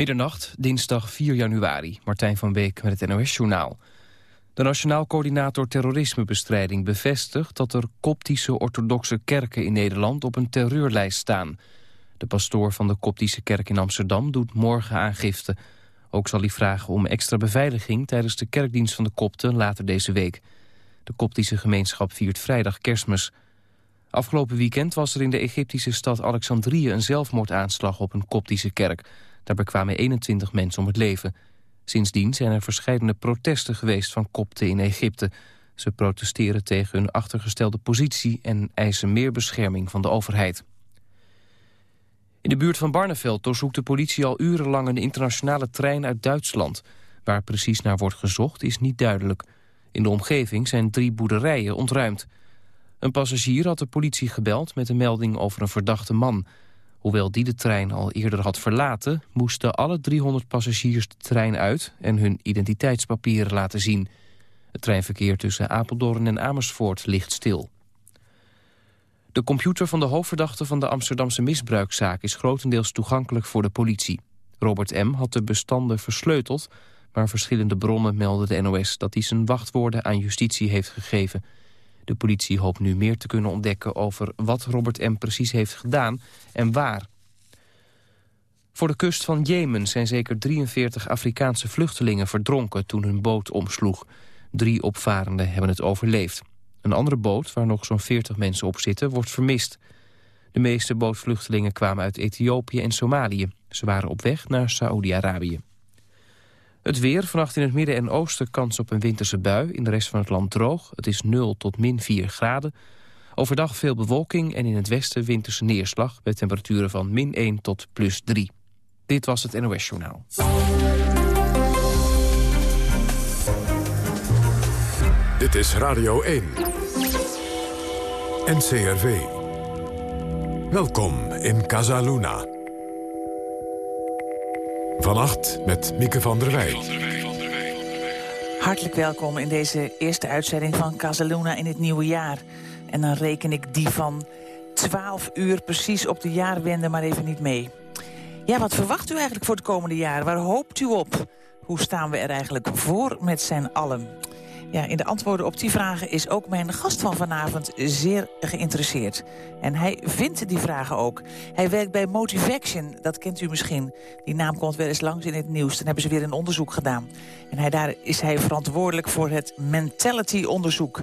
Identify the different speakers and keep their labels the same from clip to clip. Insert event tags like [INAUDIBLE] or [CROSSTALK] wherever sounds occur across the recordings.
Speaker 1: Middernacht, dinsdag 4 januari. Martijn van Beek met het NOS-journaal. De Nationaal Coördinator Terrorismebestrijding bevestigt... dat er koptische orthodoxe kerken in Nederland op een terreurlijst staan. De pastoor van de koptische kerk in Amsterdam doet morgen aangifte. Ook zal hij vragen om extra beveiliging... tijdens de kerkdienst van de kopten later deze week. De koptische gemeenschap viert vrijdag kerstmis. Afgelopen weekend was er in de Egyptische stad Alexandrië... een zelfmoordaanslag op een koptische kerk... Daarbij kwamen 21 mensen om het leven. Sindsdien zijn er verschillende protesten geweest van kopten in Egypte. Ze protesteren tegen hun achtergestelde positie... en eisen meer bescherming van de overheid. In de buurt van Barneveld doorzoekt de politie al urenlang... een internationale trein uit Duitsland. Waar precies naar wordt gezocht is niet duidelijk. In de omgeving zijn drie boerderijen ontruimd. Een passagier had de politie gebeld met een melding over een verdachte man... Hoewel die de trein al eerder had verlaten... moesten alle 300 passagiers de trein uit... en hun identiteitspapieren laten zien. Het treinverkeer tussen Apeldoorn en Amersfoort ligt stil. De computer van de hoofdverdachte van de Amsterdamse misbruikzaak... is grotendeels toegankelijk voor de politie. Robert M. had de bestanden versleuteld... maar verschillende bronnen melden de NOS... dat hij zijn wachtwoorden aan justitie heeft gegeven... De politie hoopt nu meer te kunnen ontdekken over wat Robert M. precies heeft gedaan en waar. Voor de kust van Jemen zijn zeker 43 Afrikaanse vluchtelingen verdronken toen hun boot omsloeg. Drie opvarenden hebben het overleefd. Een andere boot, waar nog zo'n 40 mensen op zitten, wordt vermist. De meeste bootvluchtelingen kwamen uit Ethiopië en Somalië. Ze waren op weg naar Saoedi-Arabië. Het weer, vannacht in het midden en oosten kans op een winterse bui. In de rest van het land droog. Het is 0 tot min 4 graden. Overdag veel bewolking en in het westen winterse neerslag... met temperaturen van min 1 tot plus 3. Dit was het NOS Journaal.
Speaker 2: Dit is Radio 1. NCRV. Welkom in Casaluna. Vannacht met Mieke van der Wij.
Speaker 3: Hartelijk welkom in deze eerste uitzending van Casaluna in het nieuwe jaar. En dan reken ik die van 12 uur precies op de jaarwende maar even niet mee. Ja, wat verwacht u eigenlijk voor het komende jaar? Waar hoopt u op? Hoe staan we er eigenlijk voor met z'n allen? Ja, in de antwoorden op die vragen is ook mijn gast van vanavond zeer geïnteresseerd. En hij vindt die vragen ook. Hij werkt bij Motivaction, dat kent u misschien. Die naam komt wel eens langs in het nieuws. Dan hebben ze weer een onderzoek gedaan. En hij, daar is hij verantwoordelijk voor het Mentality-onderzoek.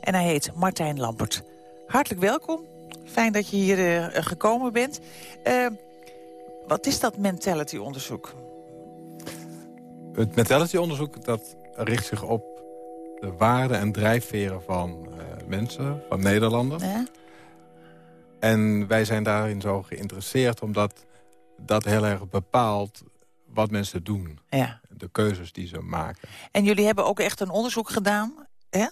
Speaker 3: En hij heet Martijn Lampert. Hartelijk welkom. Fijn dat je hier uh, gekomen bent. Uh, wat is dat Mentality-onderzoek?
Speaker 4: Het Mentality-onderzoek dat richt zich op de waarden en drijfveren van uh, mensen, van Nederlanders. Ja? En wij zijn daarin zo geïnteresseerd omdat dat heel erg bepaalt wat mensen doen. Ja. De keuzes die ze maken.
Speaker 3: En jullie hebben ook echt een onderzoek gedaan, hè?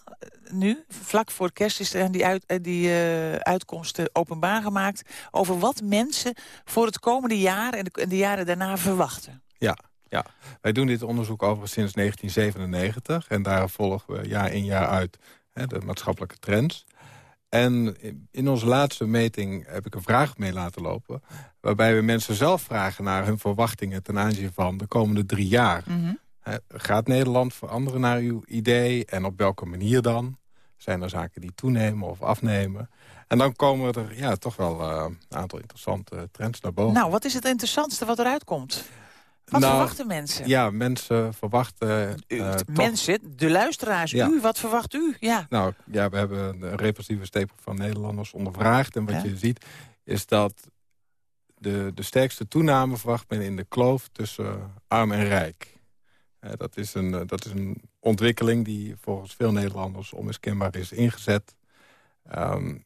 Speaker 3: nu, vlak voor kerst is er die, uit, die uh, uitkomsten openbaar gemaakt... over wat mensen voor het komende jaar en de, en de jaren daarna verwachten.
Speaker 4: Ja, ja, wij doen dit onderzoek overigens sinds 1997. En daar volgen we jaar in jaar uit hè, de maatschappelijke trends. En in onze laatste meting heb ik een vraag mee laten lopen... waarbij we mensen zelf vragen naar hun verwachtingen... ten aanzien van de komende drie jaar. Mhm. Gaat Nederland veranderen naar uw idee? En op welke manier dan? Zijn er zaken die toenemen of afnemen? En dan komen er ja, toch wel uh, een aantal interessante trends naar boven.
Speaker 3: Nou, wat is het interessantste wat eruit komt? Wat nou, verwachten mensen?
Speaker 4: Ja, mensen verwachten...
Speaker 3: Uh, mensen, de luisteraars, u, wat verwacht u? Ja.
Speaker 4: Nou, ja, we hebben een repressieve stapel van Nederlanders ondervraagd. En wat je ziet is dat de, de sterkste toename verwacht men in de kloof tussen arm en rijk. Uh, dat, is een, eh, dat is een ontwikkeling die volgens veel Nederlanders onmiskenbaar is ingezet. Um,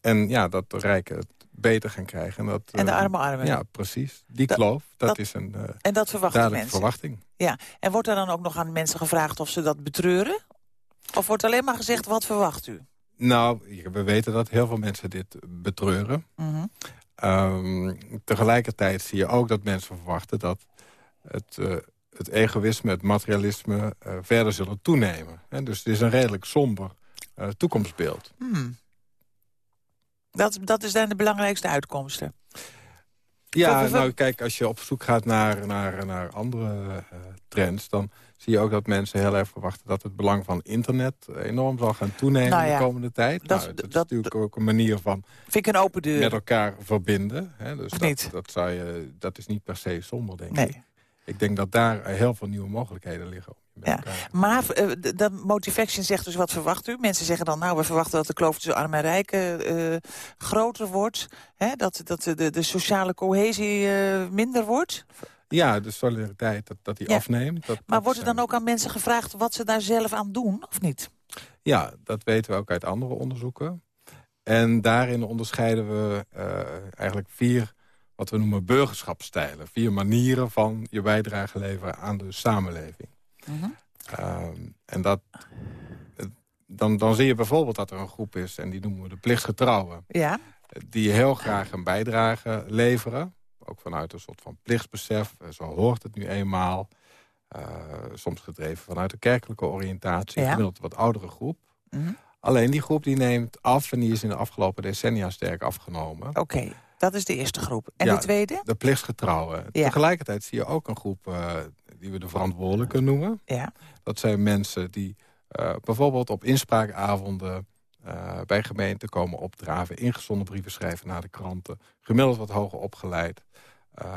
Speaker 4: en ja, dat de rijken beter gaan krijgen. En, dat,
Speaker 3: en de eh, arme armen.
Speaker 4: Ja, precies. Die kloof, dat, is een uh,
Speaker 3: en dat verwachten mensen.
Speaker 4: verwachting.
Speaker 3: Ja, en wordt er dan ook nog aan mensen gevraagd of ze dat betreuren? Of wordt alleen maar gezegd, wat verwacht u?
Speaker 4: Nou, we weten dat heel veel mensen dit betreuren. Mm tegelijkertijd zie je ook dat mensen verwachten dat het, uh, het egoïsme, het materialisme uh, verder zullen toenemen. dus het is een redelijk somber uh, toekomstbeeld.
Speaker 3: Hmm. Dat, dat is dan de belangrijkste uitkomsten.
Speaker 4: Ja, nou kijk, als je op zoek gaat naar, naar, naar andere trends... dan zie je ook dat mensen heel erg verwachten... dat het belang van internet enorm zal gaan toenemen nou de komende tijd. Dat, nou, dat, is natuurlijk ook een manier van
Speaker 3: vind ik een open deur.
Speaker 4: met elkaar verbinden. Hè? Dus
Speaker 3: dat,
Speaker 4: niet? Dat, zou je, dat is niet per se somber, denk nee. ik. Ik denk dat daar heel veel nieuwe mogelijkheden liggen.
Speaker 3: Ja. Maar uh, de Motivation zegt dus, wat verwacht u? Mensen zeggen dan, nou, we verwachten dat de kloof tussen arm en rijk uh, groter wordt. Hè? Dat, dat de, de sociale cohesie uh, minder wordt.
Speaker 4: Ja, de solidariteit, dat, dat die afneemt. Dat,
Speaker 3: maar wordt er dan ook aan mensen gevraagd wat ze daar zelf aan doen, of niet?
Speaker 4: Ja, dat weten we ook uit andere onderzoeken. En daarin onderscheiden we eigenlijk vier wat we noemen burgerschapstijlen. Vier manieren van je bijdrage leveren aan de samenleving. Mhm. Ehm, en dat, dan, dan zie je bijvoorbeeld dat er een groep is... en die noemen we de plichtsgetrouwen.
Speaker 3: Ja.
Speaker 4: Die heel graag een bijdrage leveren. Ook vanuit een soort van plichtsbesef. Eh, zo hoort het nu eenmaal. Uh, soms gedreven vanuit een kerkelijke oriëntatie. Ja. Gemiddeld wat oudere groep. Mhm. Alleen die groep die neemt af... en die is in de afgelopen decennia sterk afgenomen.
Speaker 3: Oké. Dat is de eerste groep. En de tweede?
Speaker 4: De plichtsgetrouwen. Ja. Tegelijkertijd zie je ook een groep uh, die we de verantwoordelijke noemen.
Speaker 3: Ja.
Speaker 4: Dat zijn mensen die uh, bijvoorbeeld op inspraakavonden... Uh, bij gemeenten komen opdraven, ingezonden brieven schrijven naar de kranten. Gemiddeld wat hoger opgeleid.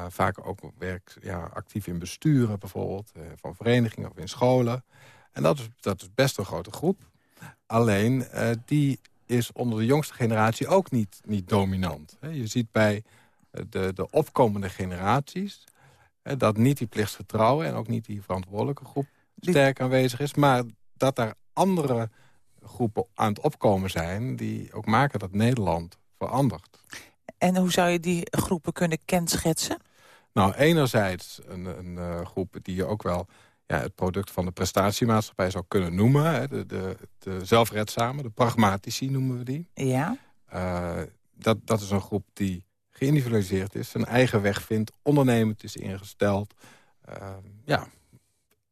Speaker 4: vaak ook werk ja, actief in besturen bijvoorbeeld, van verenigingen of in scholen. En dat is, dat is best een grote groep. Alleen, die is onder de jongste generatie ook niet, niet dominant. Je ziet bij de, de opkomende generaties... dat niet die plichtsgetrouwen en ook niet die verantwoordelijke groep sterk aanwezig is... maar dat er andere groepen aan het opkomen zijn... die ook maken dat Nederland verandert.
Speaker 3: En hoe zou je die groepen kunnen kenschetsen?
Speaker 4: Nou, enerzijds een, een uh, groep die je ook wel ja, het product van de prestatiemaatschappij zou kunnen noemen. Hè, de, de, de zelfredzame, de pragmatici noemen we die.
Speaker 3: Ja.
Speaker 4: Uh, dat, dat is een groep die geïndividualiseerd is, zijn eigen weg vindt, ondernemend is ingesteld. Uh, ja,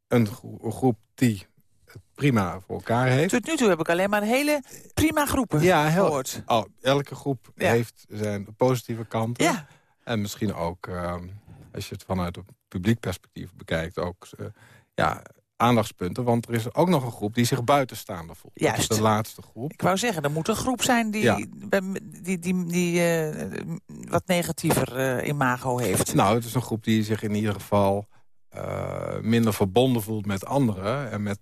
Speaker 4: een, groep die het prima voor elkaar heeft.
Speaker 3: Tot nu toe heb ik alleen maar hele prima groepen ja, heel, gehoord.
Speaker 4: Oh, elke groep heeft zijn positieve kanten. Ja. En misschien ook, uh, als je het vanuit een publiek perspectief bekijkt... ook uh, ja, aandachtspunten. Want er is ook nog een groep die zich buitenstaander voelt.
Speaker 3: Juist.
Speaker 4: Dat is de laatste groep.
Speaker 3: Ik wou zeggen, er moet een groep zijn die, die, die, die, uh, wat negatiever uh, imago heeft.
Speaker 4: Nou, het is een groep die zich in ieder geval uh, minder verbonden voelt met anderen... en met,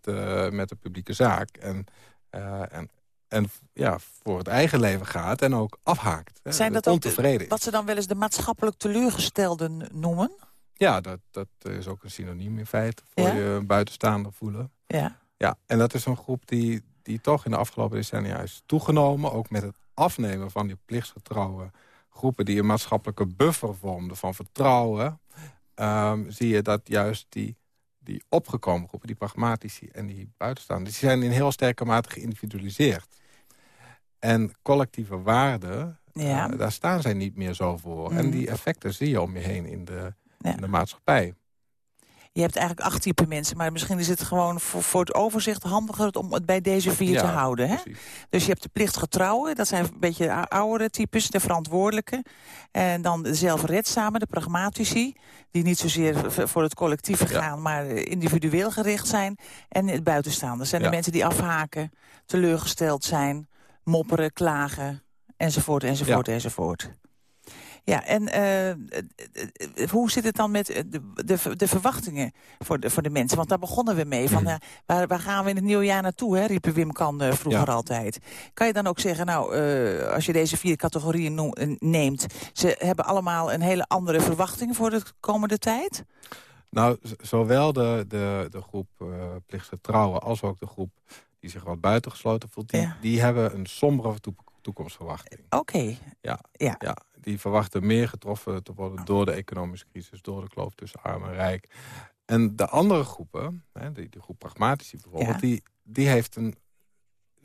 Speaker 4: met de publieke zaak. En, en, en ja, voor het eigen leven gaat en ook afhaakt.
Speaker 3: Zijn dat ook de, wat ze dan wel eens de maatschappelijk teleurgestelden noemen?
Speaker 4: Ja, dat, dat is ook een synoniem in feite voor je buitenstaander voelen.
Speaker 3: Ja.
Speaker 4: Ja, en dat is een groep die, die toch in de afgelopen decennia is toegenomen. Ook met het afnemen van die plichtsgetrouwe groepen... die een maatschappelijke buffer vormden van vertrouwen... Um, zie je dat juist die, die opgekomen groepen, die pragmatici en die buitenstaanders... die zijn in heel sterke mate geïndividualiseerd. En collectieve waarden, ja. uh, daar staan zij niet meer zo voor. En mm. die effecten zie je om je heen in de, in de maatschappij.
Speaker 3: Je hebt eigenlijk acht typen mensen, maar misschien is het gewoon voor, voor het overzicht handiger om het bij deze vier te houden. Hè? Dus je hebt de plichtgetrouwen, dat zijn een beetje oudere types, de verantwoordelijke. En dan de zelfredzame, de pragmatici, die niet zozeer voor het collectief gaan, maar individueel gericht zijn. En het buitenstaanders zijn de mensen die afhaken, teleurgesteld zijn, mopperen, klagen, enzovoort, enzovoort, enzovoort. Ja, en uh, hoe zit het dan met de, de, de, verwachtingen voor de, voor de mensen? Want daar begonnen we mee. Van, uh, waar, waar, gaan we in het nieuwe jaar naartoe, hè, riepen Wim Kan uh, vroeger altijd. Kan je dan ook zeggen, nou, als je deze vier categorieën neemt... ze hebben allemaal een hele andere verwachting voor de komende tijd?
Speaker 4: Nou, zowel de, de, de groep plichtgetrouwen als ook de groep die zich wat buitengesloten voelt... die, die hebben een sombere toekomstverwachting.
Speaker 3: Oké.
Speaker 4: Ja, ja. ja die verwachten meer getroffen te worden door de economische crisis, door de kloof tussen arm en rijk. En de andere groepen, hè, die, die groep pragmatici bijvoorbeeld, die, die heeft een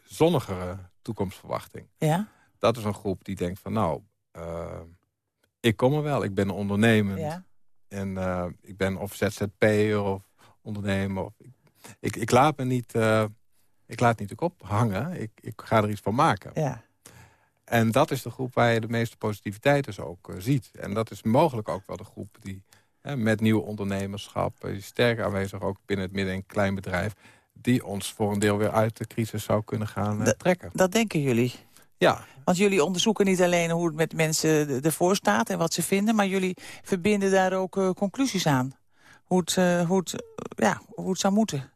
Speaker 4: zonnigere toekomstverwachting.
Speaker 3: Ja.
Speaker 4: Dat is een groep die denkt van nou, uh, ik kom er wel, ik ben ondernemend. Ja. En uh, ik ben of ZZP'er of ondernemer. Of, ik, ik, ik, laat me niet, uh, ik laat niet de kop hangen, ik, ik ga er iets van maken.
Speaker 3: Ja.
Speaker 4: En dat is de groep waar je de meeste positiviteit dus ook eh, ziet. En dat is mogelijk ook wel de groep die met nieuw ondernemerschap... die sterk aanwezig ook binnen het midden- en kleinbedrijf... die ons voor een deel weer uit de crisis zou kunnen gaan trekken.
Speaker 3: Dat denken jullie?
Speaker 4: Ja.
Speaker 3: Want jullie onderzoeken niet alleen hoe het met mensen ervoor staat en wat ze vinden... maar jullie verbinden daar ook conclusies aan. Hoe het, hoe, het, ja, hoe het zou moeten.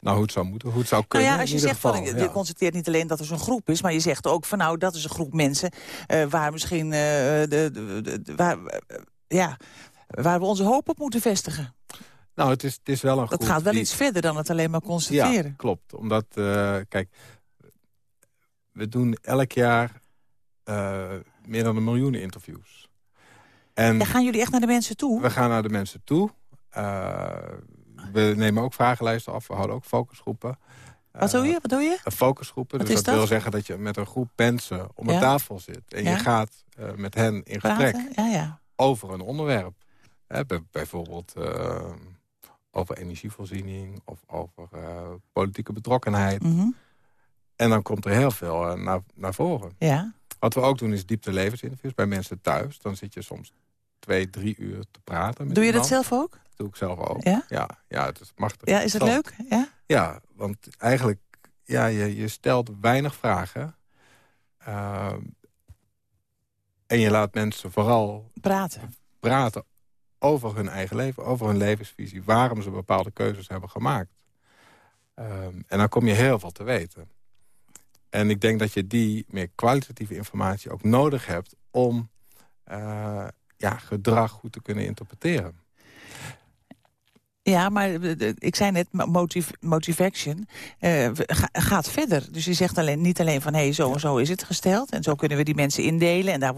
Speaker 4: Nou, hoe het zou moeten, hoe het zou kunnen.
Speaker 3: Nou ja, als je zegt
Speaker 4: geval,
Speaker 3: van, je constateert niet alleen dat er zo'n groep is, maar je zegt ook van nou, dat is een groep mensen uh, waar misschien uh, de, de, de, waar, uh, ja, waar we onze hoop op moeten vestigen.
Speaker 4: Nou, het is, het is wel een
Speaker 3: Dat gaat wel
Speaker 4: die...
Speaker 3: iets verder dan het alleen maar constateren.
Speaker 4: Ja, klopt. Omdat, kijk, we doen elk jaar meer dan een miljoen interviews. En
Speaker 3: ja, gaan jullie echt naar de mensen toe?
Speaker 4: We gaan naar de mensen toe. We nemen ook vragenlijsten af. We houden ook focusgroepen.
Speaker 3: Wat doe je? Wat doe je?
Speaker 4: Focusgroepen.
Speaker 3: Wat
Speaker 4: dus dat,
Speaker 3: dat,
Speaker 4: wil zeggen dat je met een groep mensen om een
Speaker 3: Ja.
Speaker 4: tafel zit. En
Speaker 3: Ja.
Speaker 4: je gaat uh, met hen in gesprek
Speaker 3: Praten? Ja, ja.
Speaker 4: over een onderwerp. Hè, bijvoorbeeld uh, over energievoorziening of over uh, politieke betrokkenheid.
Speaker 3: Mhm.
Speaker 4: En dan komt er heel veel naar, naar voren.
Speaker 3: ja.
Speaker 4: Wat we ook doen is diepte levensinterviews bij mensen thuis. Dan zit je soms twee, drie uur te praten. Met
Speaker 3: Doe je dat zelf ook?
Speaker 4: Doe ik zelf ook.
Speaker 3: Ja?
Speaker 4: Ja, ja het is machtig.
Speaker 3: Ja, is
Speaker 4: interessant.
Speaker 3: leuk? Ja?
Speaker 4: Ja, want eigenlijk, ja, je, je stelt weinig vragen. Ehm, en je laat mensen vooral
Speaker 3: Praten.
Speaker 4: praten over hun eigen leven, over hun levensvisie. Waarom ze bepaalde keuzes hebben gemaakt. Ehm, en dan kom je heel veel te weten. En ik denk dat je die meer kwalitatieve informatie ook nodig hebt... om eh, ja, gedrag goed te kunnen interpreteren.
Speaker 3: Ja, maar eh, ik zei net, motiv motivation eh, ga- gaat verder. Dus je zegt alleen, niet alleen van, hé, hey, zo en zo is het gesteld. En zo kunnen we die mensen indelen. En daar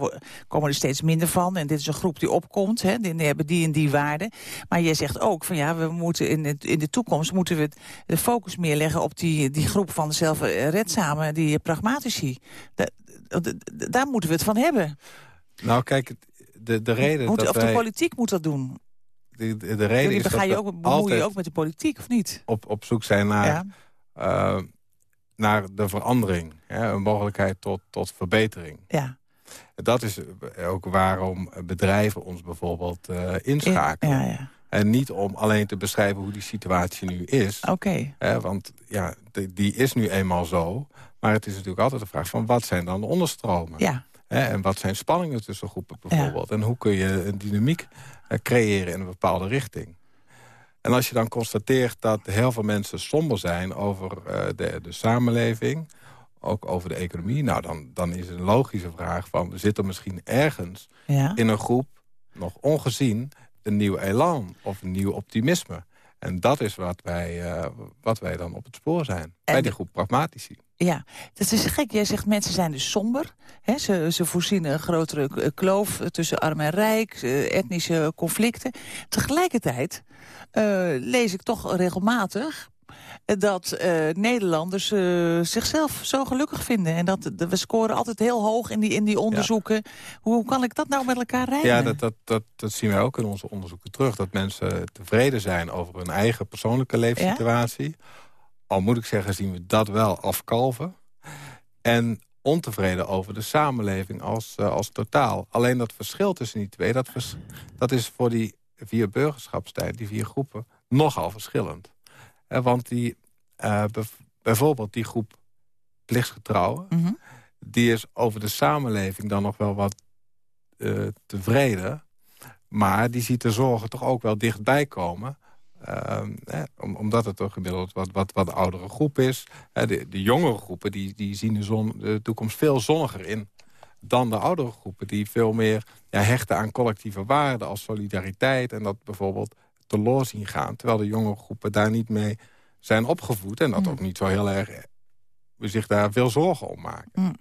Speaker 3: komen er steeds minder van. En dit is een groep die opkomt. Hè, die, die hebben die en die waarden. Maar je zegt ook van, ja, we moeten in, het, in de toekomst... moeten we de focus meer leggen op die, die groep van zelfredzame... die pragmatici. Da- da- da- daar moeten we het van hebben.
Speaker 4: Nou, kijk, de, de reden
Speaker 3: Moet,
Speaker 4: dat
Speaker 3: of
Speaker 4: wij...
Speaker 3: de politiek moet dat doen.
Speaker 4: De, de, de reden is dat
Speaker 3: ga je ook,
Speaker 4: altijd
Speaker 3: je ook met de politiek, of niet?
Speaker 4: op, op zoek zijn naar,
Speaker 3: ja.
Speaker 4: eh, naar de verandering. Hè, een mogelijkheid tot, tot verbetering.
Speaker 3: ja.
Speaker 4: Dat is ook waarom bedrijven ons bijvoorbeeld eh, inschakelen.
Speaker 3: Ja, ja.
Speaker 4: En niet om alleen te beschrijven hoe die situatie nu is.
Speaker 3: Oké.
Speaker 4: Hè, want ja, die, die is nu eenmaal zo. Maar het is natuurlijk altijd de vraag van wat zijn dan de onderstromen?
Speaker 3: Ja.
Speaker 4: Hè, en wat zijn spanningen tussen groepen bijvoorbeeld? En hoe kun je een dynamiek creëren in een bepaalde richting? En als je dan constateert dat heel veel mensen somber zijn over eh, de, de samenleving... ook over de economie, nou dan, dan is het een logische vraag van... we zitten misschien ergens
Speaker 3: Ja.
Speaker 4: in een groep, nog ongezien... een nieuw elan of een nieuw optimisme. En dat is wat wij, eh, wat wij dan op het spoor zijn. bij die groep pragmatici.
Speaker 3: Ja, dat is gek. Jij zegt mensen zijn dus somber. Hè? Ze, ze voorzien een grotere kloof tussen arm en rijk, eh, etnische conflicten. Tegelijkertijd eh, lees ik toch regelmatig dat eh, Nederlanders zichzelf zo gelukkig vinden. En dat, we scoren altijd heel hoog in die, in die onderzoeken. Hoe, hoe kan ik dat nou met elkaar rijden?
Speaker 4: Ja, dat, dat, dat, dat zien wij ook in onze onderzoeken terug. Dat mensen tevreden zijn over hun eigen persoonlijke levenssituatie. Al moet ik zeggen, zien we dat wel afkalven. En ontevreden over de samenleving als, eh, als totaal. Alleen dat verschil tussen die twee, dat, vers- dat is voor die vier burgerschapstijd, die vier groepen, nogal verschillend. Eh, want die, bev- bijvoorbeeld die groep plichtsgetrouwen...
Speaker 3: Mhm.
Speaker 4: die is over de samenleving dan nog wel wat tevreden. Maar die ziet de zorgen toch ook wel dichtbij komen. Ehm, omdat het toch gemiddeld wat, wat, wat oudere groep is. De, de jongere groepen die, die zien de, zon, de toekomst veel zonniger in dan de oudere groepen... die veel meer ja, hechten aan collectieve waarden als solidariteit... en dat bijvoorbeeld teloor zien gaan. Terwijl de jongere groepen daar niet mee zijn opgevoed... en dat
Speaker 3: Mm.
Speaker 4: ook niet zo heel erg eh, zich daar veel zorgen om maken.
Speaker 3: Mm.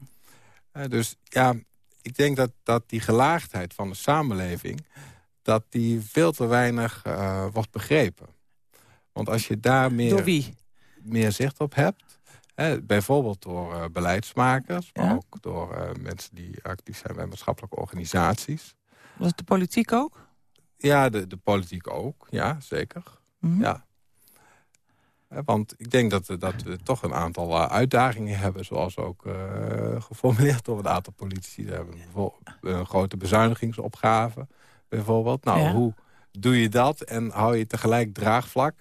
Speaker 4: Eh, dus ja, ik denk dat, dat die gelaagdheid van de samenleving... dat die veel te weinig eh, wordt begrepen. Want als je daar meer, meer zicht op hebt... Hè, bijvoorbeeld door eh, beleidsmakers... maar ook door eh, mensen die actief zijn bij maatschappelijke organisaties...
Speaker 3: Was het de politiek ook?
Speaker 4: Ja, de, de politiek ook, ja, zeker.
Speaker 3: Mhm.
Speaker 4: Ja. Want ik denk dat, dat we toch een aantal uitdagingen hebben... zoals ook geformuleerd door een aantal politici. We hebben een grote bezuinigingsopgave bijvoorbeeld. Nou, hoe doe je dat en hou je tegelijk draagvlak...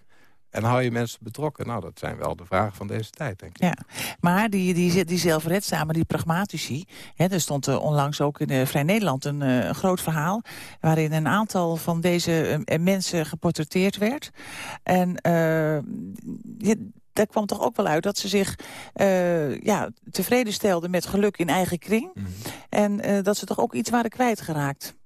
Speaker 4: En hou je mensen betrokken? Nou, dat zijn wel de vragen van deze tijd, denk ik.
Speaker 3: Ja, maar die, die, die zelfredzamen, die pragmatici... Hè, er stond uh, onlangs ook in uh, Vrij Nederland een, uh, een, groot verhaal... waarin een aantal van deze mensen geportretteerd werd. En daar kwam toch ook wel uit dat ze zich ja, tevreden stelden met geluk in eigen kring. Mm -hmm. En dat ze toch ook iets waren kwijtgeraakt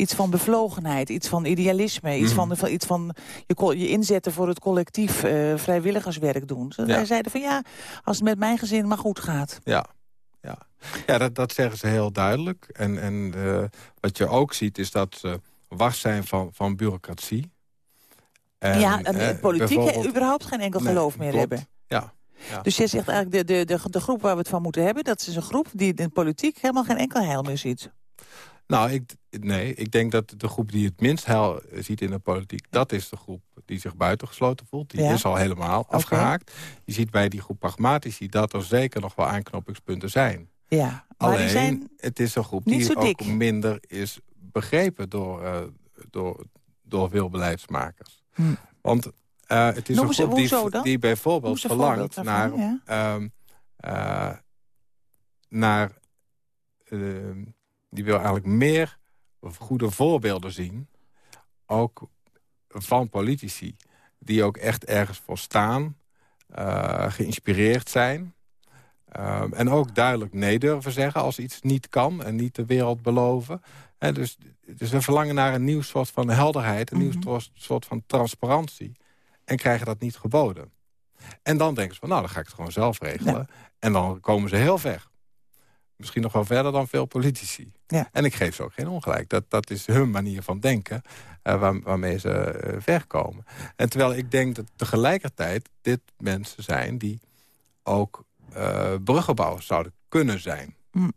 Speaker 3: iets van bevlogenheid, iets van idealisme... iets mhm. van, iets van je, je inzetten voor het collectief uh, vrijwilligerswerk doen. Ze ja. zeiden van ja, als het met mijn gezin maar goed gaat.
Speaker 4: Ja, ja. ja dat, dat zeggen ze heel duidelijk. En, en uh, wat je ook ziet is dat ze wars zijn van, van bureaucratie.
Speaker 3: En, ja, en eh, politiek überhaupt geen enkel geloof meer hebben.
Speaker 4: Ja,
Speaker 3: ja. Dus je zegt eigenlijk, de, de, de, de groep waar we het van moeten hebben... dat is een groep die in de politiek helemaal geen enkel heil meer ziet.
Speaker 4: Nou, ik, nee, ik denk dat de groep die het minst heil ziet in de politiek... dat is de groep die zich buitengesloten voelt. Die is al helemaal afgehaakt. Je ziet bij die groep pragmatici dat er zeker nog wel aanknopingspunten zijn.
Speaker 3: Ja, maar
Speaker 4: Alleen,
Speaker 3: zijn
Speaker 4: het is een groep die ook minder is begrepen door, uh, door, door veel beleidsmakers. Hm. Want uh, het is een groep die, die bijvoorbeeld verlangt naar... Ja. Um, uh, naar uh, die wil eigenlijk meer goede voorbeelden zien. Ook van politici. Die ook echt ergens voor staan. Uh, geïnspireerd zijn. Uh, en ook duidelijk nee durven zeggen als iets niet kan. En niet de wereld beloven. En dus, dus we verlangen naar een nieuw soort van helderheid. Een mm -hmm. nieuw mhm. soort van transparantie. En krijgen dat niet geboden. En dan denken ze van, nou, dan ga ik het gewoon zelf regelen. Ja. En dan komen ze heel ver misschien nog wel verder dan veel politici. Ja. En ik geef ze ook geen ongelijk. Dat, dat is hun manier van denken uh, waar, waarmee ze uh, ver komen. En terwijl ik denk dat tegelijkertijd dit mensen zijn... die ook uh, bruggenbouwers zouden kunnen zijn. Mm.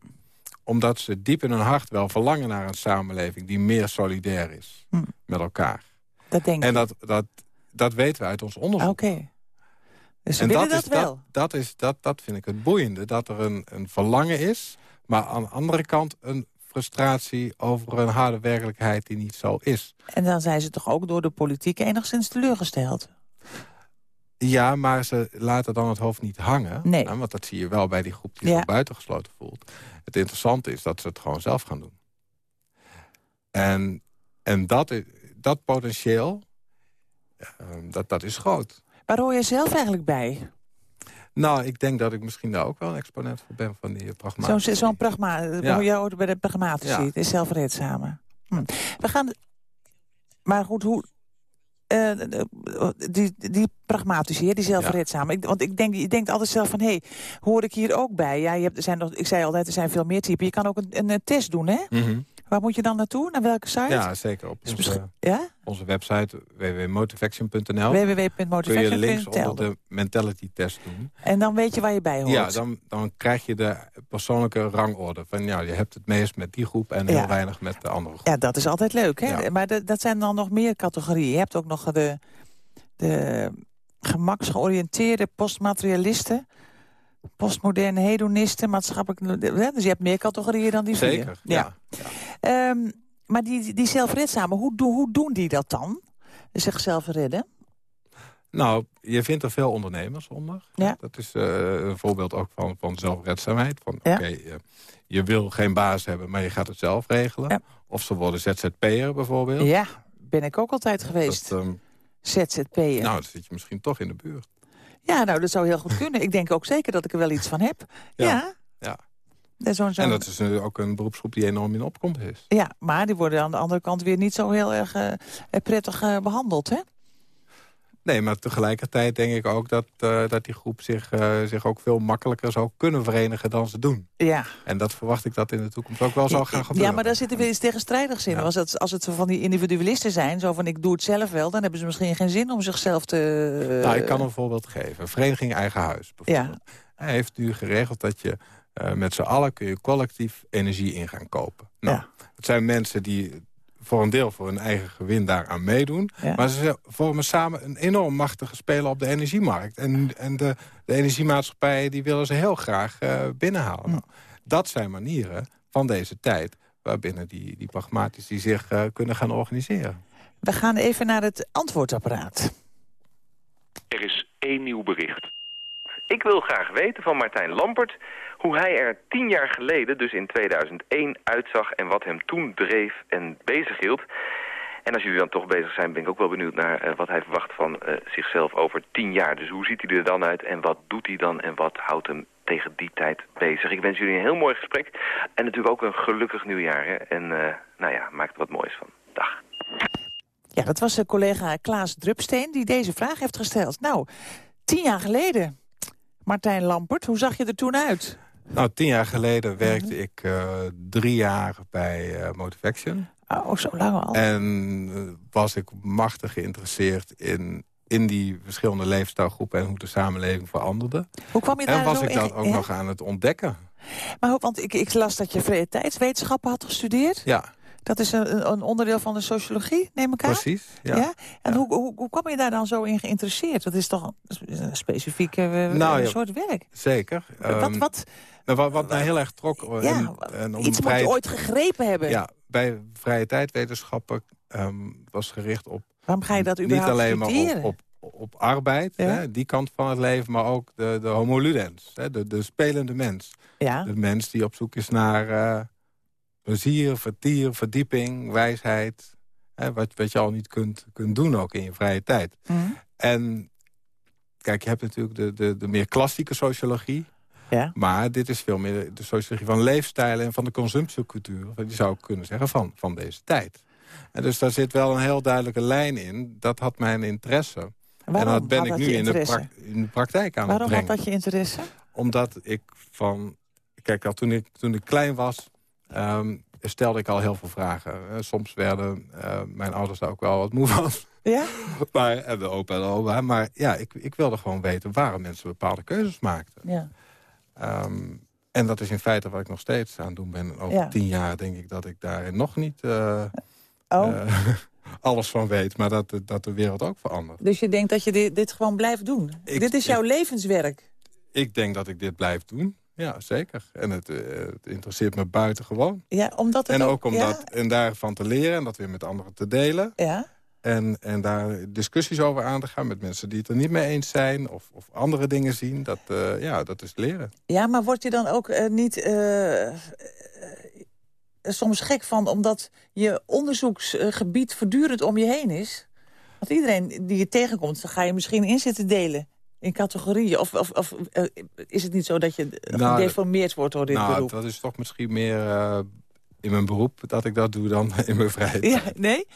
Speaker 4: Omdat ze diep in hun hart wel verlangen naar een samenleving... die meer solidair is mm. met elkaar.
Speaker 3: Dat denk
Speaker 4: en dat, dat, dat weten we uit ons onderzoek.
Speaker 3: Oké. Dus en dat, dat, is, wel.
Speaker 4: Dat, dat, is, dat, dat vind ik het boeiende. Dat er een, een verlangen is, maar aan de andere kant een frustratie over een harde werkelijkheid die niet zo is.
Speaker 3: En dan zijn ze toch ook door de politiek enigszins teleurgesteld?
Speaker 4: Ja, maar ze laten dan het hoofd niet hangen.
Speaker 3: Nee.
Speaker 4: want dat zie je wel bij die groep die ja. zich buitengesloten voelt. Het interessante is dat ze het gewoon zelf gaan doen. En, en dat, dat potentieel, ehm, dat, dat is groot.
Speaker 3: Waar hoor je zelf eigenlijk bij?
Speaker 4: Nou, ik denk dat ik misschien daar ook wel een exponent voor ben van die pragmatische.
Speaker 3: Zo'n zo pragma ja. je hoort bij de pragmatische, ja. het is zelfredzaam. Hm. We gaan... Maar goed, hoe... Uh, die, die pragmatici, die zelfredzame. Ja. want ik denk, je denkt altijd zelf van, hé, hey, hoor ik hier ook bij? Ja, je hebt, er zijn nog, ik zei altijd, er zijn veel meer typen. Je kan ook een, een test doen, hè? Mm -hmm. Waar moet je dan naartoe? Naar welke site?
Speaker 4: Ja, zeker. Op onze,
Speaker 3: ja?
Speaker 4: onze website www.motivaction.nl
Speaker 3: www.motivaction.nl
Speaker 4: kun je links onder de mentality test doen.
Speaker 3: En dan weet je waar je bij hoort.
Speaker 4: Ja, dan, dan krijg je de persoonlijke rangorde. Van ja, je hebt het meest met die groep en heel ja. weinig met de andere groep.
Speaker 3: Ja, dat is altijd leuk. Hè? Ja. Maar de, dat zijn dan nog meer categorieën. Je hebt ook nog de, de gemaksgeoriënteerde postmaterialisten postmoderne hedonisten, maatschappelijk... Dus je hebt meer categorieën dan die
Speaker 4: Zeker,
Speaker 3: vier. ja. ja. Um, maar die, die zelfredzamen, hoe, hoe doen die dat dan? Zichzelf redden?
Speaker 4: Nou, je vindt er veel ondernemers onder.
Speaker 3: Ja.
Speaker 4: Dat is uh, een voorbeeld ook van, van zelfredzaamheid. Van, ja. oké, okay, uh, je wil geen baas hebben, maar je gaat het zelf regelen. Ja. Of ze worden ZZP'er bijvoorbeeld.
Speaker 3: Ja, ben ik ook altijd geweest. Um, ZZP'er.
Speaker 4: Nou, dan zit je misschien toch in de buurt.
Speaker 3: Ja, nou, dat zou heel goed kunnen. Ik denk ook zeker dat ik er wel iets van heb. Ja.
Speaker 4: ja. ja.
Speaker 3: Zo, zo...
Speaker 4: En dat is ook een beroepsgroep die enorm in opkomst is.
Speaker 3: Ja, maar die worden aan de andere kant weer niet zo heel erg uh, prettig uh, behandeld, hè?
Speaker 4: Nee, maar tegelijkertijd denk ik ook dat, uh, dat die groep zich, uh, zich ook veel makkelijker zou kunnen verenigen dan ze doen.
Speaker 3: Ja.
Speaker 4: En dat verwacht ik dat in de toekomst ook wel zou gaan gebeuren.
Speaker 3: Ja, maar daar zitten weer eens tegenstrijdigs in. Ja. Als, het, als het van die individualisten zijn, zo van ik doe het zelf wel... dan hebben ze misschien geen zin om zichzelf te...
Speaker 4: Uh... Nou, ik kan een voorbeeld geven. Vereniging Eigen Huis bijvoorbeeld. Ja. Hij heeft nu geregeld dat je met z'n allen kun je collectief energie in gaan kopen. Nou, ja. het zijn mensen die voor een deel voor hun eigen gewin daaraan meedoen. Maar ze vormen samen een enorm machtige speler op de energiemarkt. En, en de, de energiemaatschappijen die willen ze heel graag uh, binnenhalen. Dat zijn manieren van deze tijd waarbinnen die, die pragmatici zich uh, kunnen gaan organiseren.
Speaker 3: We gaan even naar het antwoordapparaat.
Speaker 5: Er is één nieuw bericht. Ik wil graag weten van Martijn Lampert hoe hij er tien jaar geleden, dus in 2001, uitzag... en wat hem toen dreef en bezighield. En als jullie dan toch bezig zijn, ben ik ook wel benieuwd naar uh, wat hij verwacht van uh, zichzelf over tien jaar. Dus hoe ziet hij er dan uit en wat doet hij dan en wat houdt hem tegen die tijd bezig? Ik wens jullie een heel mooi gesprek en natuurlijk ook een gelukkig nieuwjaar. Hè? En uh, nou ja, maak er wat moois van. Dag.
Speaker 3: Ja, dat was collega Klaas Drupsteen die deze vraag heeft gesteld. Nou, tien jaar geleden, Martijn Lampert, hoe zag je er toen uit?
Speaker 4: Nou, tien jaar geleden werkte ik uh, drie jaar bij uh, Motivaction.
Speaker 3: Oh, zo lang al.
Speaker 4: En uh, was ik machtig geïnteresseerd in, in die verschillende leefstijlgroepen... en hoe de samenleving veranderde.
Speaker 3: Hoe kwam je daar
Speaker 4: En was ik dat ook
Speaker 3: ja?
Speaker 4: nog aan het ontdekken.
Speaker 3: Maar want ik, ik las dat je vrije tijdswetenschappen had gestudeerd.
Speaker 4: Ja,
Speaker 3: Dat is een, een onderdeel van de sociologie, neem ik aan?
Speaker 4: precies. Ja.
Speaker 3: Ja? En
Speaker 4: Ja.
Speaker 3: Hoe, hoe, hoe kwam je daar dan zo in geïnteresseerd? Dat is toch een, specifiek eh,
Speaker 4: Nou,
Speaker 3: soort werk?
Speaker 4: Zeker.
Speaker 3: wat,
Speaker 4: Ehm,
Speaker 3: wat,
Speaker 4: nou, wat, wat mij heel erg trok... en, en om
Speaker 3: iets moet
Speaker 4: vrije-
Speaker 3: je ooit gegrepen hebben.
Speaker 4: Ja, bij vrije tijdwetenschappen ehm, was gericht op
Speaker 3: Waarom ga je dat
Speaker 4: niet
Speaker 3: überhaupt
Speaker 4: alleen maar op, op, op arbeid,
Speaker 3: Ja.
Speaker 4: hè, die kant van het leven... maar ook de, de homo ludens, hè, de, de spelende mens.
Speaker 3: ja.
Speaker 4: De mens die op zoek is naar eh, plezier, vertier, verdieping, wijsheid. Hè, wat, wat je al niet kunt, kunt doen ook in je vrije tijd.
Speaker 3: Mhm.
Speaker 4: En kijk, je hebt natuurlijk de, de, de meer klassieke sociologie...
Speaker 3: ja.
Speaker 4: Maar dit is veel meer de sociologie van leefstijlen... en van de consumptiecultuur, die zou kunnen zeggen, van, van deze tijd. En dus daar zit wel een heel duidelijke lijn in. Dat had mijn interesse.
Speaker 3: Waarom
Speaker 4: en dat ben
Speaker 3: had
Speaker 4: ik nu
Speaker 3: je
Speaker 4: in de, in de praktijk aan
Speaker 3: Waarom
Speaker 4: het
Speaker 3: had
Speaker 4: brengen.
Speaker 3: dat je interesse?
Speaker 4: Omdat ik van... Kijk, al toen ik, toen ik klein was, ehm, stelde ik al heel veel vragen. Eh, soms werden eh, mijn ouders daar ook wel wat moe van.
Speaker 3: Ja? [LAUGHS]
Speaker 4: maar, en de opa en de oma. Maar ja, ik, ik wilde gewoon weten waarom mensen bepaalde keuzes maakten.
Speaker 3: Ja.
Speaker 4: Ehm, en dat is in feite wat ik nog steeds aan het doen ben. Over
Speaker 3: Ja.
Speaker 4: tien jaar denk ik dat ik daar nog niet eh,
Speaker 3: Oh,
Speaker 4: eh, [LAUGHS] alles van weet. Maar dat, de- dat de wereld ook verandert.
Speaker 3: dus je denkt dat je dit, dit gewoon blijft doen?
Speaker 4: Ik-
Speaker 3: dit is jouw
Speaker 4: ik-
Speaker 3: levenswerk?
Speaker 4: Ik denk dat ik dit blijf doen. Ja, zeker. En het, eh, het interesseert me buitengewoon.
Speaker 3: Ja, omdat het
Speaker 4: En ook om
Speaker 3: ja?
Speaker 4: dat, en daarvan te leren en dat weer met anderen te delen.
Speaker 3: Ja?
Speaker 4: En, en daar discussies over aan te gaan met mensen die het er niet mee eens zijn... of, of andere dingen zien, dat, eh, ja, dat is leren.
Speaker 3: Ja, maar word je dan ook eh, niet eh, soms gek van... omdat je onderzoeksgebied voortdurend om je heen is? Want iedereen die je tegenkomt, dan ga je misschien in zitten delen... in categorieën. Of, of, of is het niet zo dat je
Speaker 4: Nou,
Speaker 3: gedeformeerd wordt door dit
Speaker 4: nou,
Speaker 3: beroep?
Speaker 4: dat is toch misschien meer in mijn beroep dat ik dat doe dan [LAUGHS] in mijn vrije tijd.
Speaker 3: Ja, nee?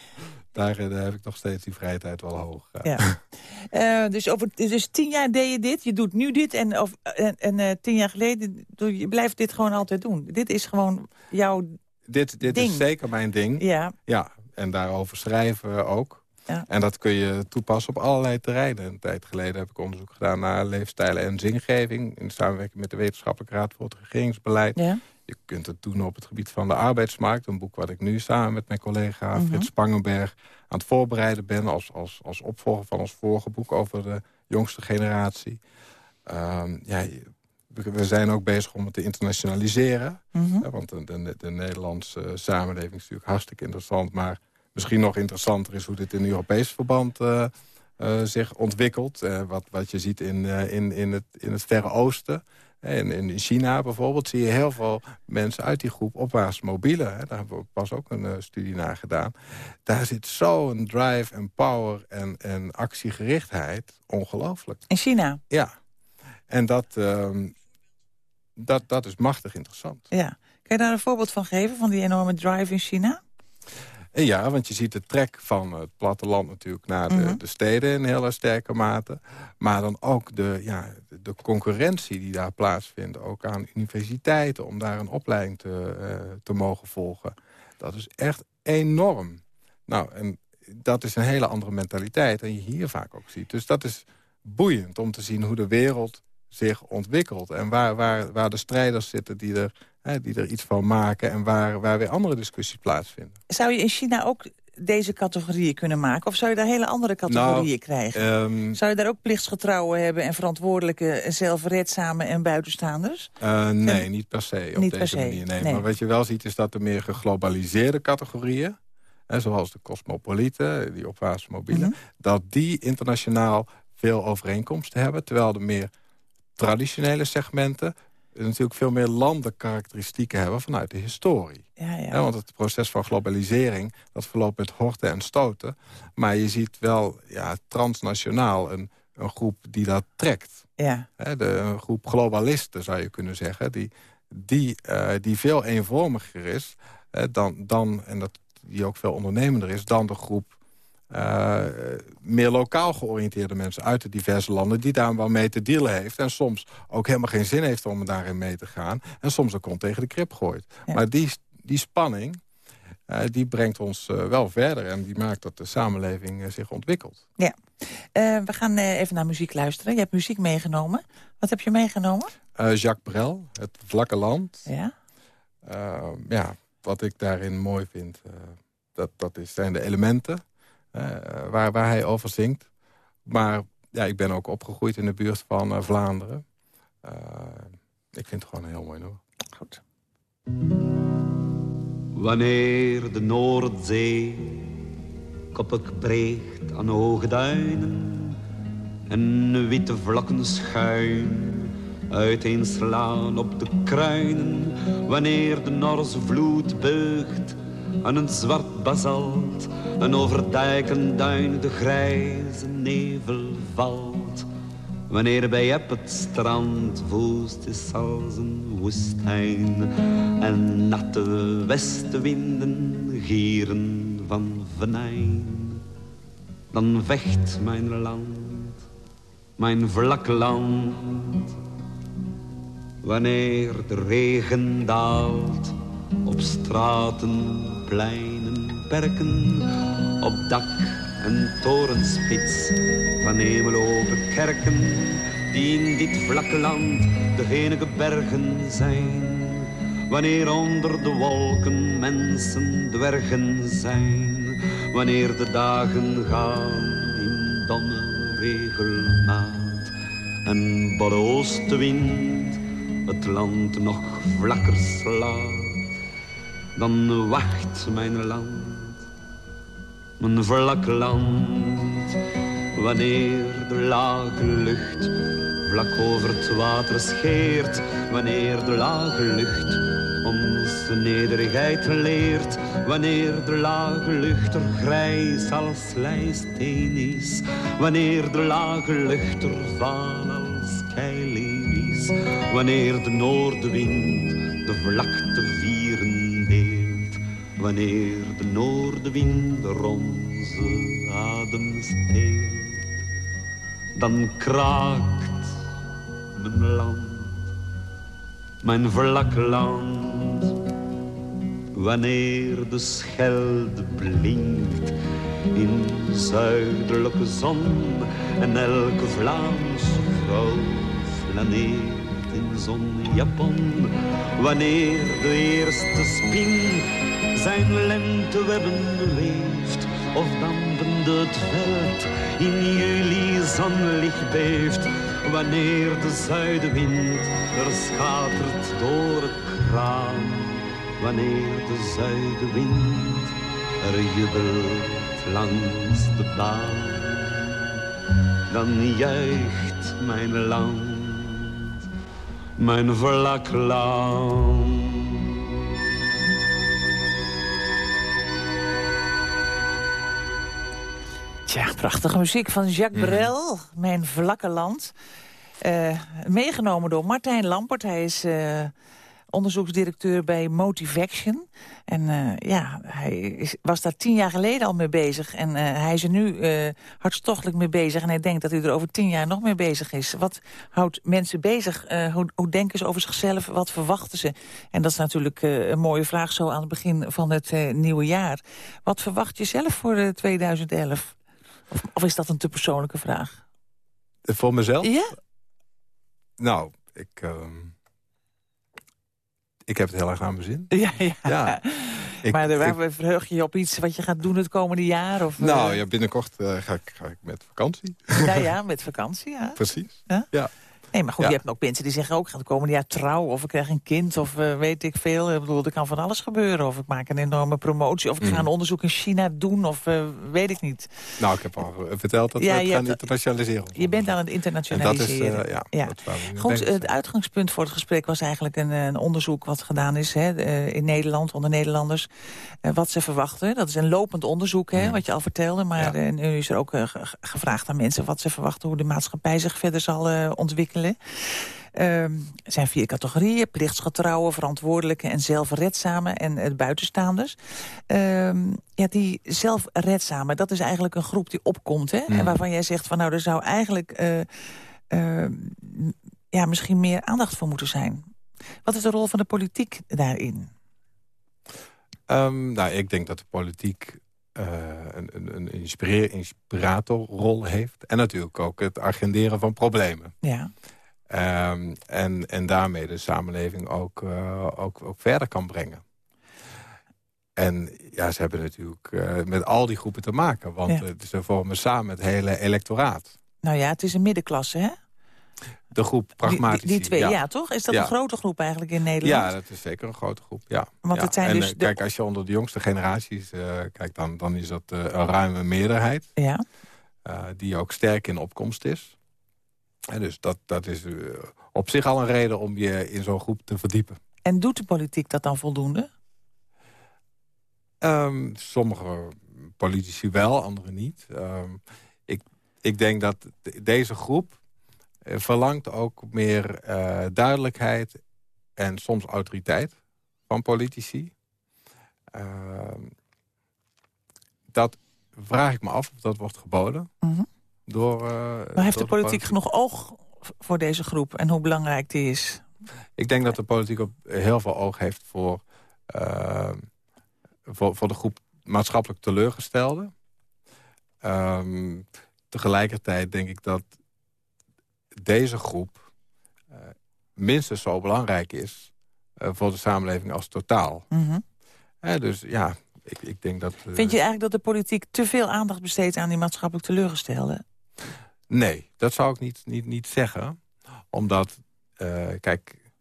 Speaker 4: Daar, eh, daar heb ik nog steeds die vrije tijd wel hoog. ja.
Speaker 3: Ja. [LAUGHS] Eh, dus, over, dus tien jaar deed je dit, je doet nu dit... en, of, en, en eh, tien jaar geleden, doe je blijft dit gewoon altijd doen. Dit is gewoon jouw...
Speaker 4: Dit, dit
Speaker 3: Ding.
Speaker 4: is zeker mijn ding.
Speaker 3: Ja,
Speaker 4: Ja, en daarover schrijven ook.
Speaker 3: Ja.
Speaker 4: En dat kun je toepassen op allerlei terreinen. Een tijd geleden heb ik onderzoek gedaan naar leefstijlen en zingeving... in samenwerking met de Wetenschappelijke Raad voor het Regeringsbeleid.
Speaker 3: ja.
Speaker 4: Je kunt het doen op het gebied van de arbeidsmarkt. Een boek wat ik nu samen met mijn collega
Speaker 3: Mhm.
Speaker 4: Frits Spangenberg... aan het voorbereiden ben als, als, als opvolger van ons vorige boek... over de jongste generatie. Ehm, ja, we, zijn ook bezig om het te internationaliseren.
Speaker 3: Mhm.
Speaker 4: Want de, de, de Nederlandse samenleving is natuurlijk hartstikke interessant... maar misschien nog interessanter is hoe dit in Europees verband eh, eh, zich ontwikkelt. Eh, wat, wat je ziet in, in, in, het, in het Verre Oosten. In, in China bijvoorbeeld zie je heel veel mensen uit die groep opwaarts mobielen. Hè. Daar hebben we pas ook een eh, studie naar gedaan. Daar zit zo'n drive en power en, en actiegerichtheid. Ongelooflijk.
Speaker 3: In China,
Speaker 4: Ja. En dat, ehm, dat, dat is machtig interessant.
Speaker 3: ja. Kan je daar een voorbeeld van geven, van die enorme drive in China?
Speaker 4: En ja, want je ziet de trek van het platteland natuurlijk naar de,
Speaker 3: Mhm.
Speaker 4: de steden in hele sterke mate. Maar dan ook de, ja, de- de concurrentie die daar plaatsvindt. Ook aan universiteiten om daar een opleiding te, eh, te mogen volgen. Dat is echt enorm. Nou, en dat is een hele andere mentaliteit dan je hier vaak ook ziet. Dus dat is boeiend om te zien hoe de wereld zich ontwikkelt. En waar, waar, waar de strijders zitten die er Hè, die er iets van maken en waar, waar weer andere discussies plaatsvinden.
Speaker 3: Zou je in China ook deze categorieën kunnen maken? Of zou je daar hele andere categorieën
Speaker 4: Nou,
Speaker 3: krijgen?
Speaker 4: Ehm,
Speaker 3: Zou je daar ook plichtsgetrouwen hebben... en verantwoordelijke, en zelfredzame en buitenstaanders?
Speaker 4: Eh, nee, niet per se op
Speaker 3: Niet per
Speaker 4: deze
Speaker 3: se,
Speaker 4: manier. Nee.
Speaker 3: nee.
Speaker 4: Maar wat je wel ziet is dat de meer geglobaliseerde categorieën... Hè, zoals de cosmopolieten, die opwaartse mobielen...
Speaker 3: Mhm.
Speaker 4: dat die internationaal veel overeenkomsten hebben... terwijl de meer traditionele segmenten... natuurlijk veel meer landenkarakteristieken hebben vanuit de historie.
Speaker 3: Ja, ja.
Speaker 4: Want het proces van globalisering dat verloopt met horten en stoten. Maar je ziet wel ja, transnationaal een, een groep die dat trekt.
Speaker 3: ja.
Speaker 4: De, een groep globalisten zou je kunnen zeggen... die, die, eh, die veel eenvormiger is dan, dan, en dat, die ook veel ondernemender is... dan de groep eh, meer lokaal georiënteerde mensen uit de diverse landen... die daar wel mee te dealen heeft. En soms ook helemaal geen zin heeft om daarin mee te gaan. En soms een kont tegen de krip gooit.
Speaker 3: Ja.
Speaker 4: Maar die, die spanning, eh, die brengt ons eh, wel verder. En die maakt dat de samenleving zich ontwikkelt.
Speaker 3: Eh, we gaan even naar muziek luisteren. Je hebt muziek meegenomen. Wat heb je meegenomen?
Speaker 4: Jacques Brel, Het Vlakke Land.
Speaker 3: Ja.
Speaker 4: Uh, ja, wat ik daarin mooi vind, dat, dat is, zijn de elementen waar, waar hij over zingt. Maar ja, ik ben ook opgegroeid in de buurt van Vlaanderen. ik vind het gewoon een heel mooi nummer.
Speaker 3: Goed.
Speaker 6: Wanneer de Noordzee koppig breekt aan hoge duinen en witte vlakken schuin uiteenslaan op de kruinen, wanneer de Norse vloed beugt aan een zwart basalt en over dijken duin de grijze nevel valt. Wanneer bij het strand woest is als een woestijn en natte westenwinden gieren van venijn, dan vecht mijn land, mijn vlak land. Wanneer de regen daalt op straten, pleinen, perken, op dak en torenspits. Van hemelopen kerken, die in dit vlakke land de enige bergen zijn. Wanneer onder de wolken mensen dwergen zijn, wanneer de dagen gaan in domme regelmaat. En bolle oostenwind het land nog vlakker slaat, dan wacht mijn land mijn vlak land. Wanneer de lage lucht vlak over het water scheert, wanneer de lage lucht ons de nederigheid leert, wanneer de lage lucht er grijs als slijsteen is, wanneer de lage lucht er vaal als keileer is, wanneer de noordenwind de vlakte wanneer de noordenwind onze adem steelt, dan kraakt mijn land, mijn vlak land. Wanneer de schelde blinkt in zuidelijke zon en elke Vlaamse vrouw flaneert in zonjapon. Wanneer de eerste spin zijn lentewebben weeft of dampende het veld in juli zonlicht beeft. Wanneer de zuidenwind er schatert door het kraan. Wanneer de zuidenwind er jubelt langs de baan. Dan juicht mijn land, mijn vlak land.
Speaker 3: Tja, prachtige muziek van Jacques Brel, Mijn Vlakke Land. Uh, meegenomen door Martijn Lampert. Hij is uh, onderzoeksdirecteur bij Motivaction. En uh, ja, hij is, was daar tien jaar geleden al mee bezig. En hij is er nu hartstochtelijk mee bezig. En hij denkt dat hij er over tien jaar nog mee bezig is. Wat houdt mensen bezig? Hoe, hoe, denken ze over zichzelf? Wat verwachten ze? En dat is natuurlijk een mooie vraag zo aan het begin van het nieuwe jaar. Wat verwacht je zelf voor 2011? Of, of, is dat een te persoonlijke vraag?
Speaker 4: Voor mezelf?
Speaker 3: Ja?
Speaker 4: Nou, ik... Uh, Ik heb het heel erg naar mijn zin.
Speaker 3: Ja, ja.
Speaker 4: Ja. Ik-
Speaker 3: maar
Speaker 4: ik-
Speaker 3: waar verheug je je op iets wat je gaat doen het komende jaar? Of,
Speaker 4: nou
Speaker 3: eh,
Speaker 4: ja, binnenkort eh, ga, ik, ga ik met vakantie.
Speaker 3: ja, ja, [LAUGHS] met vakantie, ja.
Speaker 4: Precies.
Speaker 3: Ja?
Speaker 4: Ja.
Speaker 3: Nee, maar goed,
Speaker 4: Ja.
Speaker 3: je hebt ook mensen die zeggen ook... ik ga het komende jaar trouwen of ik krijg een kind of eh, weet ik veel. Ik bedoel, er kan van alles gebeuren. Of ik maak een enorme promotie of ik ga
Speaker 4: Mm.
Speaker 3: een onderzoek in China doen of eh, weet ik niet.
Speaker 4: Nou, ik heb al verteld dat
Speaker 3: Ja,
Speaker 4: we het gaan internationaliseren.
Speaker 3: Je bent aan het
Speaker 4: En dat is,
Speaker 3: internationaliseren.
Speaker 4: ja,
Speaker 3: Ja.
Speaker 4: dat is we mee
Speaker 3: Goed, het uitgangspunt voor het gesprek was eigenlijk een, een onderzoek wat gedaan is hè, in Nederland, onder Nederlanders. wat ze verwachten. Dat is een lopend onderzoek, hè,
Speaker 4: Mm.
Speaker 3: wat je al vertelde. Maar
Speaker 4: Ja.
Speaker 3: nu is er ook ge- gevraagd aan mensen wat ze verwachten, hoe de maatschappij zich verder zal ontwikkelen. Ehm, er zijn vier categorieën. Plichtsgetrouwen, verantwoordelijke en zelfredzame en eh, buitenstaanders. Ehm, ja, die zelfredzame, dat is eigenlijk een groep die opkomt. Hè?
Speaker 4: Mm.
Speaker 3: En waarvan jij zegt van nou, er zou eigenlijk eh, eh, m- ja, misschien meer aandacht voor moeten zijn. Wat is de rol van de politiek daarin?
Speaker 4: Ehm, nou, ik denk dat de politiek een, een, een inspireer- inspiratorrol heeft. En natuurlijk ook het agenderen van problemen.
Speaker 3: Ja,
Speaker 4: Ehm, en, en daarmee de samenleving ook, eh, ook, ook verder kan brengen. En ja, ze hebben natuurlijk eh, met al die groepen te maken. Want
Speaker 3: Ja.
Speaker 4: eh, ze vormen samen het hele electoraat.
Speaker 3: nou ja, het is een middenklasse, hè?
Speaker 4: De groep pragmatici.
Speaker 3: die, die twee, ja. toch? Is dat
Speaker 4: Ja.
Speaker 3: een grote groep eigenlijk in Nederland?
Speaker 4: Ja, dat is zeker een grote groep, ja.
Speaker 3: Want het zijn
Speaker 4: en,
Speaker 3: dus
Speaker 4: eh,
Speaker 3: de-
Speaker 4: Kijk, als je onder de jongste generaties eh, kijkt... Dan, dan is dat eh, een ruime meerderheid.
Speaker 3: Ja.
Speaker 4: die ook sterk in opkomst is. En dus dat, dat is op zich al een reden om je in zo'n groep te verdiepen.
Speaker 3: En doet de politiek dat dan voldoende?
Speaker 4: Ehm, sommige politici wel, andere niet. Ehm, ik, ik denk dat de- deze groep verlangt ook meer eh, duidelijkheid... en soms autoriteit van politici. Ehm, dat vraag ik me af of dat wordt geboden.
Speaker 3: Mhm.
Speaker 4: Door, eh,
Speaker 3: Maar heeft
Speaker 4: door
Speaker 3: de politiek genoeg oog voor deze groep en hoe belangrijk die is?
Speaker 4: Ik denk dat de politiek op heel veel oog heeft voor, eh, voor, voor de groep maatschappelijk teleurgestelden. Ehm, tegelijkertijd denk ik dat deze groep eh, minstens zo belangrijk is eh, voor de samenleving als totaal.
Speaker 3: Mhm.
Speaker 4: Dus ja, ik, ik denk dat... eh,
Speaker 3: Vind je eigenlijk dat de politiek te veel aandacht besteedt aan die maatschappelijk teleurgestelden?
Speaker 4: Nee, dat zou ik niet, niet, niet zeggen. Omdat, kijk,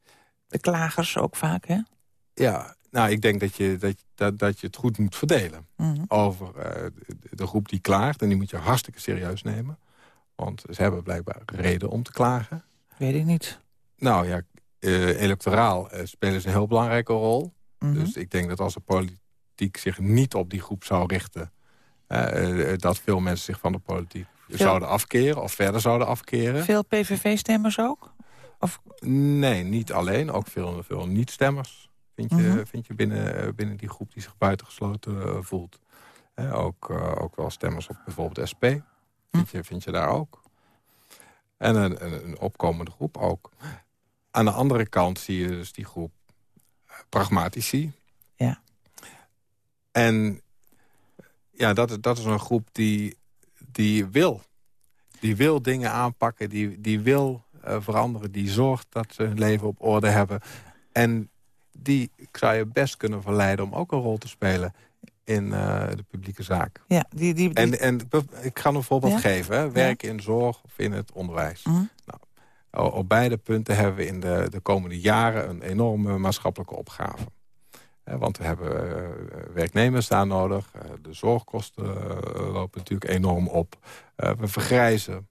Speaker 3: De klagers ook vaak, hè?
Speaker 4: ja, nou, ik denk dat je, dat, dat, dat je het goed moet verdelen.
Speaker 3: Mhm.
Speaker 4: over de, de groep die klaagt. En die moet je hartstikke serieus nemen. Want ze hebben blijkbaar reden om te klagen.
Speaker 3: Weet ik niet.
Speaker 4: Nou ja, eh, electoraal eh, spelen ze een heel belangrijke rol.
Speaker 3: Mhm.
Speaker 4: Dus ik denk dat als de politiek zich niet op die groep zou richten... eh, dat veel mensen zich van de politiek zouden afkeren... of verder zouden afkeren.
Speaker 3: Veel PVV-stemmers ook? Of,
Speaker 4: Nee, niet alleen. Ook veel, veel niet-stemmers vind je,
Speaker 3: Mhm.
Speaker 4: vind je binnen, binnen die groep die zich buitengesloten voelt. Ook, ook wel stemmers op bijvoorbeeld SP. Vind, je, vind je daar ook. En een, een, opkomende groep ook. Aan de andere kant zie je dus die groep eh, pragmatici.
Speaker 3: Ja.
Speaker 4: En ja, dat, is- dat is een groep die, die wil. Die wil dingen aanpakken, die, die wil eh, veranderen. Die zorgt dat ze hun leven op orde hebben. En die zou je best kunnen verleiden om ook een rol te spelen in eh, de publieke zaak.
Speaker 3: ja, die, die, die-
Speaker 4: En, en ik ga een voorbeeld
Speaker 3: Ja?
Speaker 4: geven. Hè. Werken in zorg of in het onderwijs.
Speaker 3: Mhm.
Speaker 4: O- Op beide punten hebben we in de, de komende jaren een enorme maatschappelijke opgave. Want we hebben eh, werknemers daar nodig. Eh, de zorgkosten lopen natuurlijk enorm op. We vergrijzen.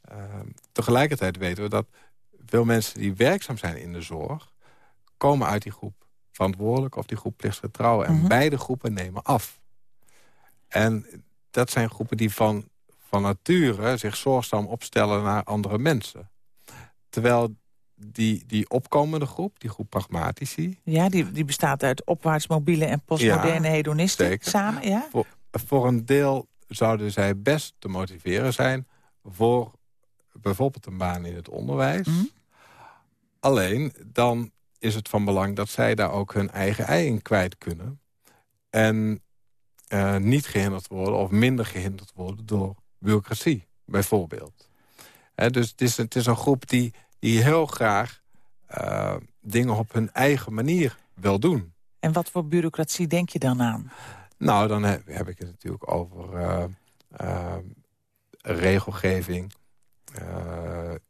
Speaker 4: Eh, tegelijkertijd weten we dat veel mensen die werkzaam zijn in de zorg... komen uit die groep verantwoordelijk of die groep plichtsgetrouw. En
Speaker 3: Mhm.
Speaker 4: beide groepen nemen af. En dat zijn groepen die van, van nature zich zorgzaam opstellen naar andere mensen. Terwijl die, die opkomende groep, die groep pragmatici...
Speaker 3: ja, die, die bestaat uit opwaarts mobiele en postmoderne
Speaker 4: Ja,
Speaker 3: hedonisten
Speaker 4: zeker.
Speaker 3: samen, ja?
Speaker 4: Voor, voor een deel zouden zij best te motiveren zijn... voor bijvoorbeeld een baan in het onderwijs.
Speaker 3: Mhm.
Speaker 4: Alleen, dan is het van belang dat zij daar ook hun eigen ei in kwijt kunnen. En eh, niet gehinderd worden of minder gehinderd worden door bureaucratie, bijvoorbeeld. Dus het is, het is een groep die, die heel graag eh, dingen op hun eigen manier wil doen.
Speaker 3: En wat voor bureaucratie denk je dan aan?
Speaker 4: Nou, dan heb, heb ik het natuurlijk over uh, uh, regelgeving,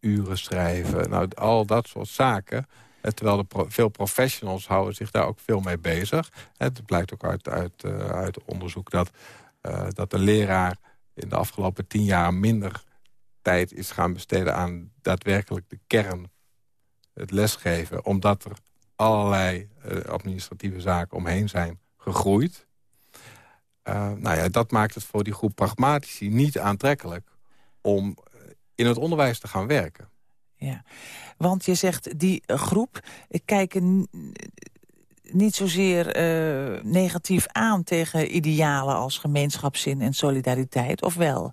Speaker 4: uren schrijven, nou, al dat soort zaken. Terwijl de pro veel professionals houden zich daar ook veel mee bezig. Het blijkt ook uit, uit, uit onderzoek dat, dat de leraar in de afgelopen tien jaar minder tijd is gaan besteden aan daadwerkelijk de kern, het lesgeven. Omdat er allerlei administratieve zaken omheen zijn gegroeid. Nou ja, dat maakt het voor die groep pragmatici niet aantrekkelijk... om in het onderwijs te gaan werken.
Speaker 3: Ja, want je zegt die groep kijken niet zozeer uh, negatief aan tegen idealen als gemeenschapszin en solidariteit, of wel?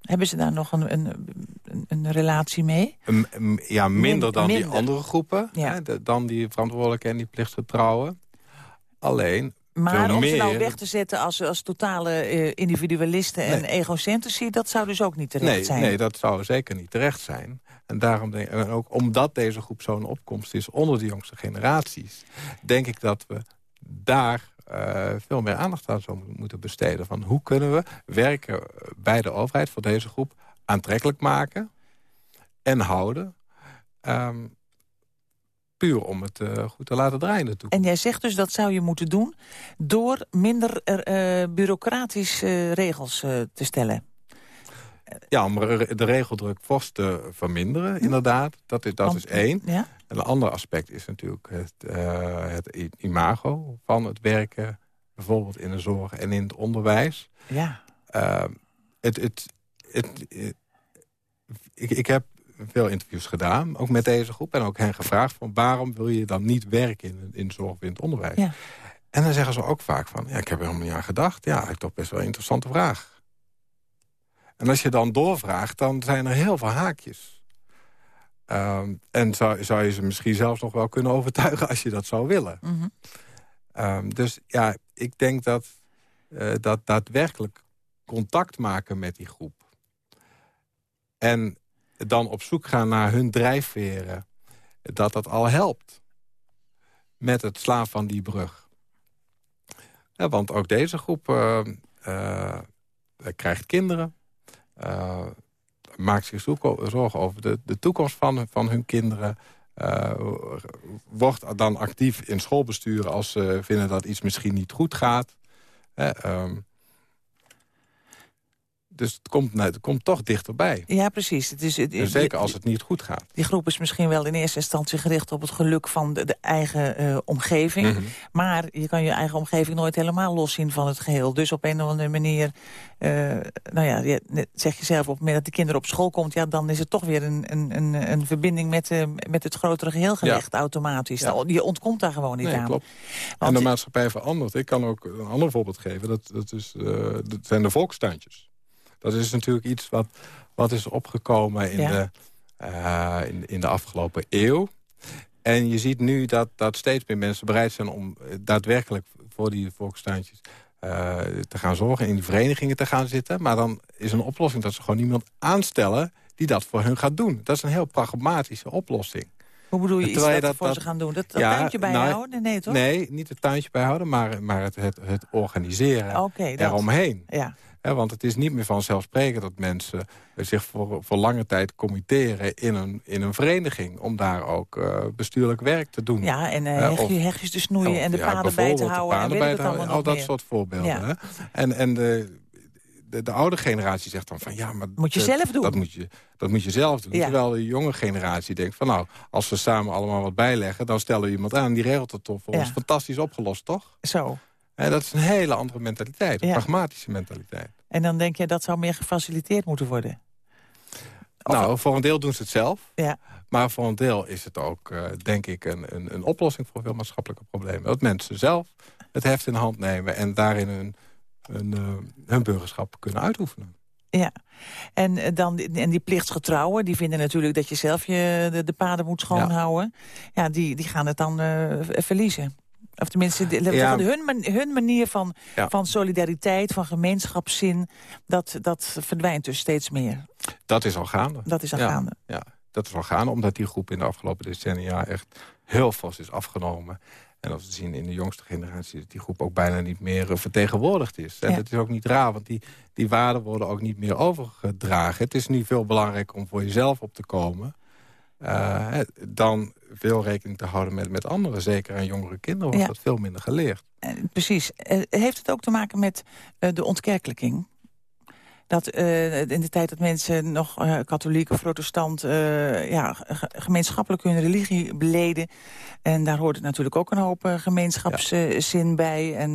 Speaker 3: Hebben ze daar nog een, een, een relatie mee?
Speaker 4: ja, minder dan die andere groepen. Ja. Hè, dan die verantwoordelijke en die plichtgetrouwen. Alleen,
Speaker 3: maar om ze nou weg te zetten als, als totale uh, individualisten en nee. egocentrici... dat zou dus ook niet terecht
Speaker 4: nee,
Speaker 3: zijn?
Speaker 4: Nee, dat zou zeker niet terecht zijn. En daarom denk, en ook omdat deze groep zo'n opkomst is onder de jongste generaties... denk ik dat we daar uh, veel meer aandacht aan zouden moeten besteden. Van hoe kunnen we werken bij de overheid voor deze groep aantrekkelijk maken en houden... Um, puur om het uh, goed te laten draaien natuurlijk.
Speaker 3: En jij zegt dus dat zou je moeten doen door minder uh, bureaucratische uh, regels te stellen.
Speaker 4: Ja, om de regeldruk fors te verminderen, inderdaad. Dat is, dat is één.
Speaker 3: Ja?
Speaker 4: En een ander aspect is natuurlijk het, het imago van het werken... bijvoorbeeld in de zorg en in het onderwijs.
Speaker 3: Ja.
Speaker 4: het, het, het, ik, ik heb veel interviews gedaan, ook met deze groep. En ook hen gevraagd van waarom wil je dan niet werken in, in zorg of in het onderwijs.
Speaker 3: Ja.
Speaker 4: En dan zeggen ze ook vaak van, ja, ik heb er helemaal niet aan gedacht. Ja, ik toch best wel een interessante vraag. En als je dan doorvraagt, dan zijn er heel veel haakjes. Um, en zou, zou je ze misschien zelfs nog wel kunnen overtuigen als je dat zou willen.
Speaker 3: Mm -hmm.
Speaker 4: um, dus ja, ik denk dat, uh, dat daadwerkelijk contact maken met die groep... en dan op zoek gaan naar hun drijfveren... dat dat al helpt met het slaan van die brug. Ja, want ook deze groep uh, uh, krijgt kinderen... Maakt zich zorgen over de, de toekomst van, van hun kinderen... wordt dan actief in schoolbesturen als ze vinden dat iets misschien niet goed gaat... Um, dus het komt, nou, het komt toch dichterbij.
Speaker 3: Ja, precies. Het is, het,
Speaker 4: en zeker als het niet goed gaat.
Speaker 3: Die groep is misschien wel in eerste instantie gericht op het geluk van de, de eigen uh, omgeving.
Speaker 4: Mhm.
Speaker 3: Maar je kan je eigen omgeving nooit helemaal loszien van het geheel. Dus op een of andere manier, uh, nou ja, je, zeg je zelf op het moment dat de kinderen op school komt... Ja, dan is het toch weer een, een, een, een verbinding met, uh, met het grotere geheel gelegd,
Speaker 4: Ja.
Speaker 3: automatisch.
Speaker 4: Ja.
Speaker 3: Je ontkomt daar gewoon niet
Speaker 4: Nee,
Speaker 3: aan.
Speaker 4: klopt. En de maatschappij verandert. Ik kan ook een ander voorbeeld geven. Dat, dat, is, eh, dat zijn de volkstuintjes. Dat is natuurlijk iets wat, wat is opgekomen in,
Speaker 3: Ja.
Speaker 4: de, eh, in, in de afgelopen eeuw. En je ziet nu dat, dat steeds meer mensen bereid zijn om eh, daadwerkelijk voor die volkstuintjes eh, te gaan zorgen. In die verenigingen te gaan zitten. Maar dan is een oplossing dat ze gewoon iemand aanstellen die dat voor hun gaat doen. Dat is een heel pragmatische oplossing.
Speaker 3: Hoe bedoel je iets
Speaker 4: je dat-
Speaker 3: voor
Speaker 4: dat-
Speaker 3: ze gaan doen? Dat, dat
Speaker 4: Ja,
Speaker 3: tuintje
Speaker 4: nou,
Speaker 3: bijhouden? nee, toch?
Speaker 4: Nee, niet het tuintje bijhouden, maar, maar het, het, het organiseren
Speaker 3: Oké, dat.
Speaker 4: eromheen.
Speaker 3: Ja.
Speaker 4: Want het is niet meer vanzelfsprekend dat mensen zich voor, voor lange tijd committeren in een, in een vereniging. Om daar ook eh, bestuurlijk werk te doen.
Speaker 3: Ja, en eh,
Speaker 4: of-
Speaker 3: hegjes te snoeien
Speaker 4: Of,
Speaker 3: en de
Speaker 4: ja,
Speaker 3: paden bij te houden.
Speaker 4: paden
Speaker 3: en
Speaker 4: bij te houden, Al dat
Speaker 3: meer.
Speaker 4: soort voorbeelden.
Speaker 3: Ja.
Speaker 4: Hè? En, en de, de, de oude generatie zegt dan van... ja, maar
Speaker 3: Moet je
Speaker 4: dat-
Speaker 3: zelf doen.
Speaker 4: Dat moet je, dat moet je zelf doen.
Speaker 3: Ja.
Speaker 4: Terwijl de jonge generatie denkt van... nou, als we samen allemaal wat bijleggen... dan stellen we iemand aan, die regelt het toch voor
Speaker 3: Ja.
Speaker 4: ons. Fantastisch opgelost, toch?
Speaker 3: Zo.
Speaker 4: Hè, dat is een hele andere mentaliteit. Een
Speaker 3: Ja.
Speaker 4: pragmatische mentaliteit.
Speaker 3: En dan denk je dat zou meer gefaciliteerd moeten worden. Of-
Speaker 4: Nou, voor een deel doen ze het zelf.
Speaker 3: Ja.
Speaker 4: Maar voor een deel is het ook, eh, denk ik, een, een, een oplossing voor veel maatschappelijke problemen. Dat mensen zelf het heft in de hand nemen en daarin hun, hun, eh, hun burgerschap kunnen uitoefenen.
Speaker 3: Ja. En, eh, dan, en die plichtsgetrouwen, die vinden natuurlijk dat je zelf je, de, de paden moet schoonhouden. Ja, die, die gaan het dan v- verliezen. Of tenminste, de,
Speaker 4: Ja.
Speaker 3: hun, hun manier van,
Speaker 4: Ja.
Speaker 3: van solidariteit, van gemeenschapszin... Dat, dat verdwijnt dus steeds meer.
Speaker 4: Dat is al gaande.
Speaker 3: Dat is al
Speaker 4: Ja.
Speaker 3: gaande.
Speaker 4: Ja, dat is al gaande, omdat die groep in de afgelopen decennia echt heel fors is afgenomen. En als we zien in de jongste generatie... dat die groep ook bijna niet meer eh, vertegenwoordigd is. En dat is ook niet raar, want die, die waarden worden ook niet meer overgedragen. Het is nu veel belangrijker om voor jezelf op te komen... Uh, dan veel rekening te houden met, met anderen. Zeker aan jongere kinderen wordt dat veel minder geleerd.
Speaker 3: precies. heeft het ook te maken met de ontkerkelijking? Dat uh, in de tijd dat mensen nog uh, katholiek of protestant... Uh, ja, gemeenschappelijk hun religie beleden. En daar hoort natuurlijk ook een hoop gemeenschapszin ja. bij. En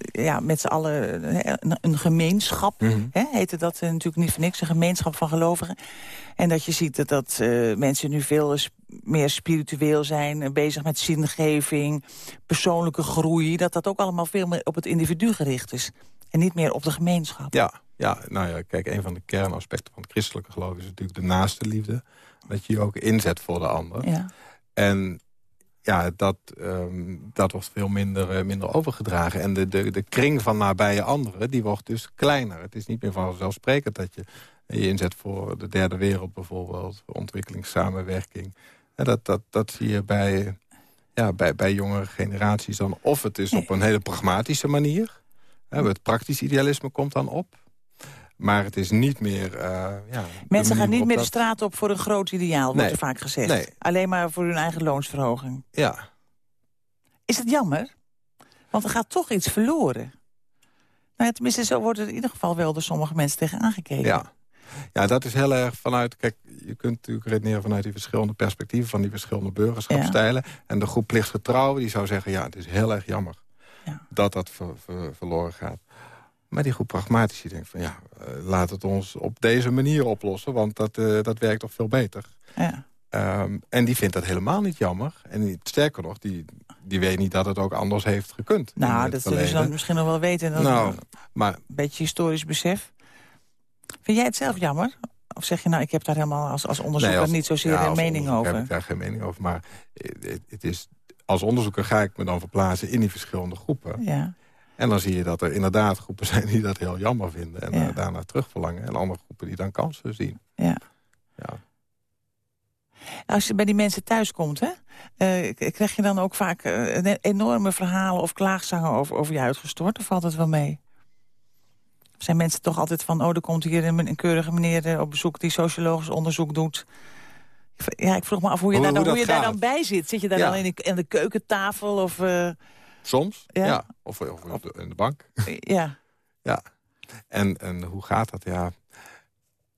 Speaker 3: ja, met z'n allen een, een gemeenschap, mm -hmm. hè, heette dat natuurlijk niet voor niks. Een gemeenschap van gelovigen. En dat je ziet dat, dat mensen nu veel meer spiritueel zijn... bezig met zingeving, persoonlijke groei... dat dat ook allemaal veel meer op het individu gericht is. En niet meer op de gemeenschap.
Speaker 4: Ja, ja, nou ja, kijk, een van de kernaspecten van het christelijke geloof... is natuurlijk de naaste liefde. Dat je je ook inzet voor de ander. Ja. En ja, dat, um, dat wordt veel minder, uh, minder overgedragen. En de, de, de kring van nabije anderen, die wordt dus kleiner. Het is niet meer vanzelfsprekend dat je je inzet voor de derde wereld bijvoorbeeld. Ontwikkelingssamenwerking. En dat, dat, dat zie je bij, ja, bij, bij jongere generaties dan. Of het is op een hele pragmatische manier. Het praktisch idealisme komt dan op. Maar het is niet meer... Uh, ja,
Speaker 3: Mensen gaan niet meer de straat op voor een groot ideaal, wordt er vaak gezegd. Nee. Alleen maar voor hun eigen loonsverhoging.
Speaker 4: Ja.
Speaker 3: Is het jammer? Want er gaat toch iets verloren. Nou ja, tenminste, zo wordt er in ieder geval wel door sommige mensen tegen aangekeken.
Speaker 4: Ja. Ja, dat is heel erg vanuit... Kijk, je kunt natuurlijk redeneren vanuit die verschillende perspectieven... van die verschillende burgerschapstijlen. En de groep plichtgetrouwen, die zou zeggen... ja, het is heel erg jammer ja. dat dat ver, ver, verloren gaat. Maar die groep pragmatici denkt van ja, uh, laat het ons op deze manier oplossen. Want dat, uh, dat werkt toch veel beter. Ja. Um, en die vindt dat helemaal niet jammer. En die, sterker nog, die, die weet niet dat het ook anders heeft gekund.
Speaker 3: Nou, dat zullen ze dan misschien nog wel weten. Dat nou, maar, een beetje historisch besef. Vind jij het zelf jammer? Of zeg je nou, ik heb daar helemaal als, als onderzoeker nee, als, niet zozeer ja, een mening over?
Speaker 4: heb ik daar geen mening over. Maar het, het is, als onderzoeker ga ik me dan verplaatsen in die verschillende groepen. Ja. En dan zie je dat er inderdaad groepen zijn die dat heel jammer vinden... en ja. daarna terugverlangen. En andere groepen die dan kansen zien.
Speaker 3: Ja. ja. Als je bij die mensen thuis komt, hè, uh, krijg je dan ook vaak uh, enorme verhalen of klaagzangen over, over je uitgestort? Of valt het wel mee? Zijn mensen toch altijd van, oh, er komt hier een, een keurige meneer eh, op bezoek... die sociologisch onderzoek doet. Ja, ik vroeg me af hoe je, hoe, daar, dan, hoe, hoe je daar dan bij zit. Zit je daar ja. dan in de, in de keukentafel of... Uh...
Speaker 4: Soms, ja. ja. Of, of, in de bank.
Speaker 3: Ja. [LAUGHS]
Speaker 4: ja. En, en hoe gaat dat? Ja.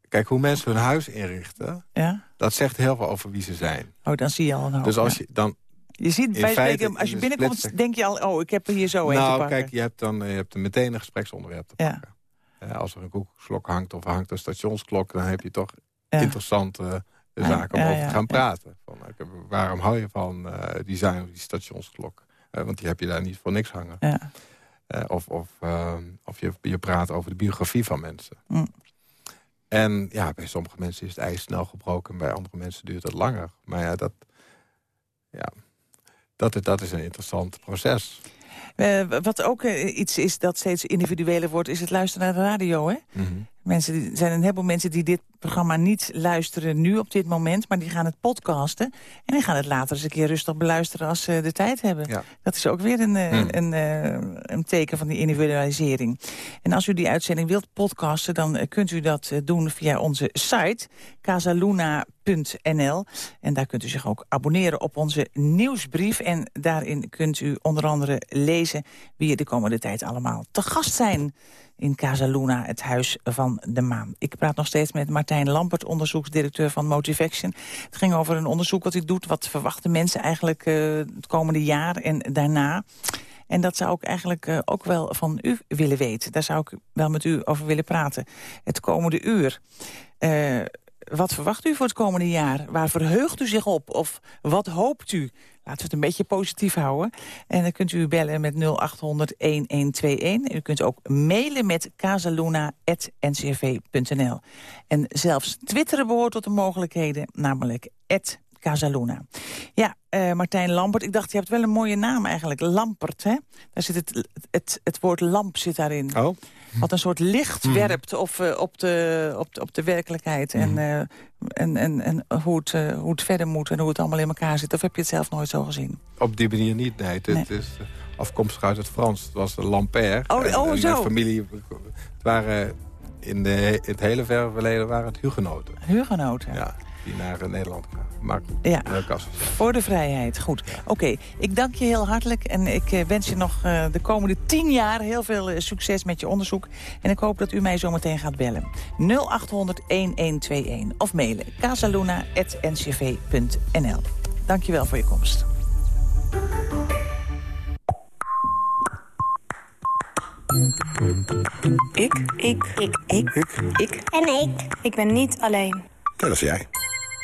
Speaker 4: Kijk, hoe mensen hun huis inrichten... Ja? dat zegt heel veel over wie ze zijn.
Speaker 3: Oh, dan zie je al een hoop,
Speaker 4: Dus als je dan...
Speaker 3: Je ziet bij feite, als je binnenkomt, denk je al... oh, ik heb er hier zo nou, een.
Speaker 4: Nou, kijk, je hebt dan je hebt meteen een gespreksonderwerp te pakken. Ja. als er een koekslok hangt of hangt een stationsklok... dan heb je toch interessante zaken om over te gaan praten. Van, waarom hou je van uh, design of die stationsklok? Uh, want die heb je daar niet voor niks hangen. Ja. Uh, of of, uh, of je, je praat over de biografie van mensen. Mm. En ja, bij sommige mensen is het ijs snel gebroken. Bij andere mensen duurt het langer. Maar ja, dat, ja, dat, dat is een interessant proces.
Speaker 3: Uh, wat ook uh, iets is dat steeds individueler wordt... is het luisteren naar de radio, hè? Mm -hmm. Mensen, er zijn een heleboel mensen die dit programma niet luisteren nu op dit moment... maar die gaan het podcasten en die gaan het later eens een keer rustig beluisteren... als ze de tijd hebben. Ja. Dat is ook weer een, mm. een, een, een, teken van die individualisering. En als u die uitzending wilt podcasten... dan kunt u dat doen via onze site casaluna.nl. En daar kunt u zich ook abonneren op onze nieuwsbrief. En daarin kunt u onder andere lezen... wie er de komende tijd allemaal te gast zijn in Casa Luna, het Huis van de Maan. Ik praat nog steeds met Martijn Lampert, onderzoeksdirecteur van Motivaction. Het ging over een onderzoek wat hij doet. Wat verwachten mensen eigenlijk uh, het komende jaar en daarna? En dat zou ik eigenlijk uh, ook wel van u willen weten. Daar zou ik wel met u over willen praten. Het komende uur. Uh, wat verwacht u voor het komende jaar? Waar verheugt u zich op? Of wat hoopt u? Laten we het een beetje positief houden. En dan kunt u bellen met 0800-1121. U kunt ook mailen met casaluna.ncrv.nl. En zelfs twitteren behoort tot de mogelijkheden, namelijk Casaluna. Ja, eh, Martijn Lampert, ik dacht, je hebt wel een mooie naam eigenlijk. Lampert, hè? Daar zit het, het, het woord lamp zit daarin.
Speaker 4: Oh,
Speaker 3: Wat een soort licht
Speaker 4: Mhm.
Speaker 3: werpt op, eh, op, de, op, de, op de werkelijkheid. En, eh, en, en, en hoe, het, hoe het verder moet en hoe het allemaal in elkaar zit. Of heb je het zelf nooit zo gezien?
Speaker 4: op die manier niet, nee. Het,
Speaker 3: Nee.
Speaker 4: het is afkomstig uit het Frans. Het was een Lampère.
Speaker 3: Oh,
Speaker 4: En-
Speaker 3: oh,
Speaker 4: en
Speaker 3: zo.
Speaker 4: Mijn familie, het waren in, de, in het hele verre verleden waren het hugenoten.
Speaker 3: Huurgenoten.
Speaker 4: Ja, die naar eh, Nederland gaan. Maar
Speaker 3: Ja. Voor de vrijheid, goed. Oké, ik dank je heel hartelijk en ik eh, wens je nog eh, de komende tien jaar heel veel succes met je onderzoek. En ik hoop dat u mij zo meteen gaat bellen. 0800-1121 of mailen casaluna.ncv.nl. Dank je wel voor je komst.
Speaker 7: Ik. Ik. Ik. Ik. Ik. En ik. Ik ben niet alleen.
Speaker 8: Dat is jij.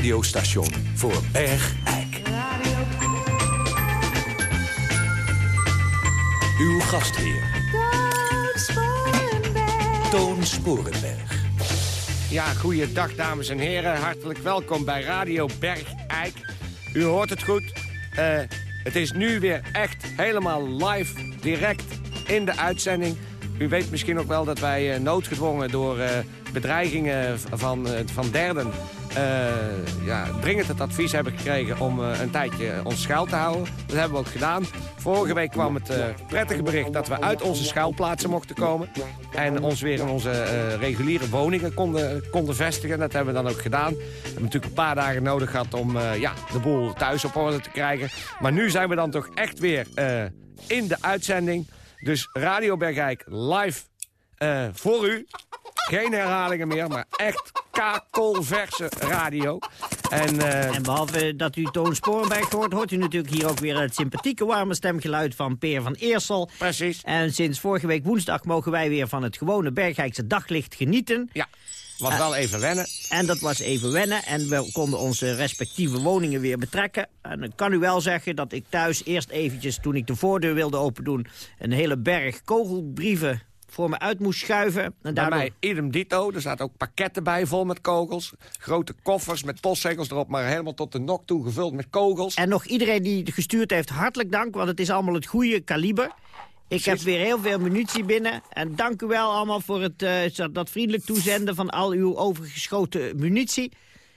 Speaker 9: radiostation voor Bergijk. Uw gastheer. Toon Sporenberg.
Speaker 10: Ja, goeiedag dames en heren. Hartelijk welkom bij Radio Bergijk. U hoort het goed. Eh, het is nu weer echt helemaal live, direct in de uitzending. U weet misschien ook wel dat wij eh, noodgedwongen door eh, bedreigingen van, van derden... eh, ja, dringend het advies hebben gekregen om eh, een tijdje ons schuil te houden. Dat hebben we ook gedaan. Vorige week kwam het eh, prettige bericht dat we uit onze schuilplaatsen mochten komen. En ons weer in onze reguliere woningen konden, konden vestigen. Dat hebben we dan ook gedaan. We hebben natuurlijk een paar dagen nodig gehad om ja, de boel thuis op orde te krijgen. Maar nu zijn we dan toch echt weer in de uitzending. Dus Radio Bergijk live voor u. Geen herhalingen meer, maar echt kakelverse radio. En, eh,
Speaker 11: En behalve dat u Toon Sporenberg hoort, hoort u natuurlijk hier ook weer het sympathieke warme stemgeluid van Peer van Eersel.
Speaker 10: Precies.
Speaker 11: En sinds vorige week woensdag mogen wij weer van het gewone Bergijkse daglicht genieten.
Speaker 10: Ja, was wel even wennen.
Speaker 11: En dat was even wennen en we konden onze respectieve woningen weer betrekken. En ik kan u wel zeggen dat ik thuis eerst eventjes, toen ik de voordeur wilde opendoen... een hele berg kogelbrieven voor me uit moest schuiven. En
Speaker 10: Bij
Speaker 11: daardoor...
Speaker 10: mij idem dito. Er zaten ook pakketten bij vol met kogels. Grote koffers met postzegels erop, maar helemaal tot de nok toe gevuld met kogels.
Speaker 11: En nog iedereen die gestuurd heeft, hartelijk dank, want het is allemaal het goede kaliber. Ik heb weer heel veel munitie binnen. En dank u wel allemaal voor het, eh, dat vriendelijk toezenden van al uw overgeschoten munitie.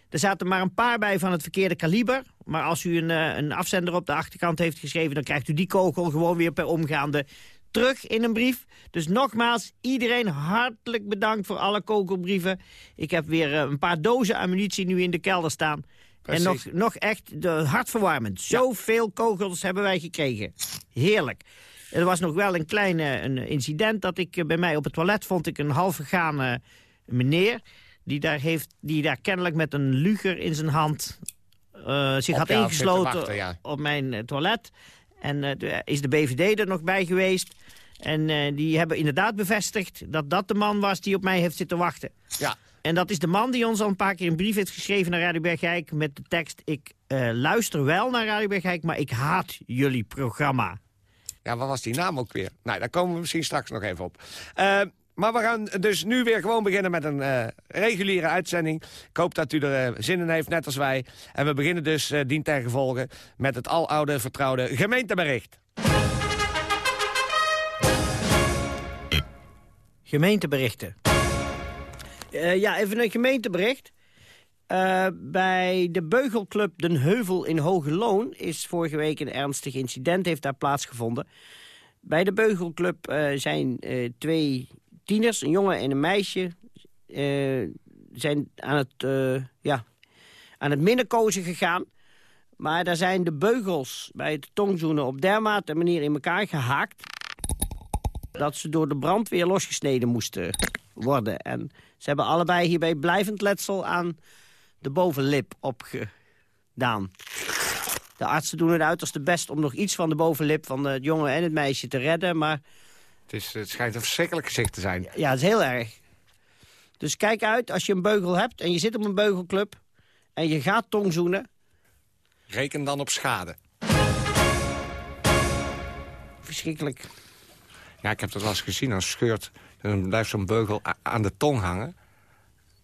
Speaker 11: Er zaten maar een paar bij van het verkeerde kaliber. Maar als u een, eh, een afzender op de achterkant heeft geschreven... dan krijgt u die kogel gewoon weer per omgaande terug in een brief. Dus nogmaals, iedereen hartelijk bedankt voor alle kogelbrieven. Ik heb weer eh, een paar dozen ammunitie nu in de kelder staan.
Speaker 10: Precies.
Speaker 11: En nog, nog echt de, hartverwarmend. Zoveel kogels hebben wij gekregen. Heerlijk. Er was nog wel een klein een incident dat ik eh, bij mij op het toilet vond ik een half vergane meneer. Die daar, heeft, die daar kennelijk met een luger in zijn hand eh, zich
Speaker 10: Op
Speaker 11: had ingesloten
Speaker 10: wachten, ja.
Speaker 11: op mijn toilet. En de- is de BVD er nog bij geweest. En eh, die hebben inderdaad bevestigd dat dat de man was die op mij heeft zitten wachten.
Speaker 10: Ja,
Speaker 11: En dat is de man die ons al een paar keer een brief heeft geschreven naar Radio Bergijk... met de tekst, ik eh, luister wel naar Radio Bergijk, maar ik haat jullie programma.
Speaker 10: ja, wat was die naam ook weer? Nou, daar komen we misschien straks nog even op. Eh, maar we gaan dus nu weer gewoon beginnen met een reguliere uitzending. Ik hoop dat u er zin in heeft, net als wij. En we beginnen dus uh, dien ten gevolge met het aloude vertrouwde gemeentebericht.
Speaker 11: Gemeenteberichten. Eh, ja, even een gemeentebericht. Eh, bij de Beugelclub Den Heuvel in Hoge Loon is vorige week een ernstig incident heeft daar plaatsgevonden. Bij de Beugelclub eh, zijn twee tieners, een jongen en een meisje, zijn aan het, ja, aan het minnenkozen gegaan. Maar daar zijn de beugels bij het tongzoenen op dermate manier in elkaar gehaakt dat ze door de brandweer losgesneden moesten worden. En ze hebben allebei hierbij blijvend letsel aan de bovenlip opgedaan. De artsen doen het uiterste best om nog iets van de bovenlip van het jongen en het meisje te redden, maar...
Speaker 10: Het, is, het schijnt een verschrikkelijk gezicht te zijn.
Speaker 11: Ja, het is heel erg. Dus kijk uit als je een beugel hebt en je zit op een beugelclub... en je gaat tongzoenen.
Speaker 10: Reken dan op schade.
Speaker 11: Verschrikkelijk.
Speaker 10: Ja, ik heb dat wel eens gezien. Dan scheurt, dan blijft zo'n beugel aan de tong hangen.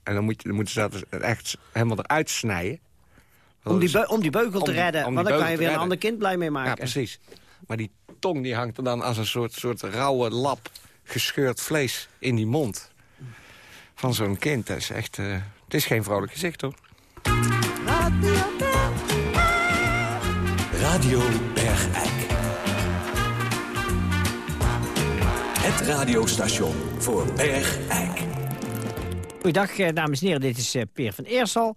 Speaker 10: En dan, moet je, dan moeten ze dat echt helemaal eruit snijden.
Speaker 11: Om die, om die beugel te
Speaker 10: Om
Speaker 11: redden,
Speaker 10: om
Speaker 11: want dan kan je weer een ander kind blij mee maken.
Speaker 10: Ja, precies. Maar die tong die hangt er dan als een soort, soort rauwe lap gescheurd vlees in die mond. Van zo'n kind. Dat is echt... eh, het is geen vrolijk gezicht, hoor.
Speaker 9: Radio Bergijk. Het radiostation voor Bergijk.
Speaker 11: Goeiedag, eh, dames en heren. Dit is eh, Peer van Eersel.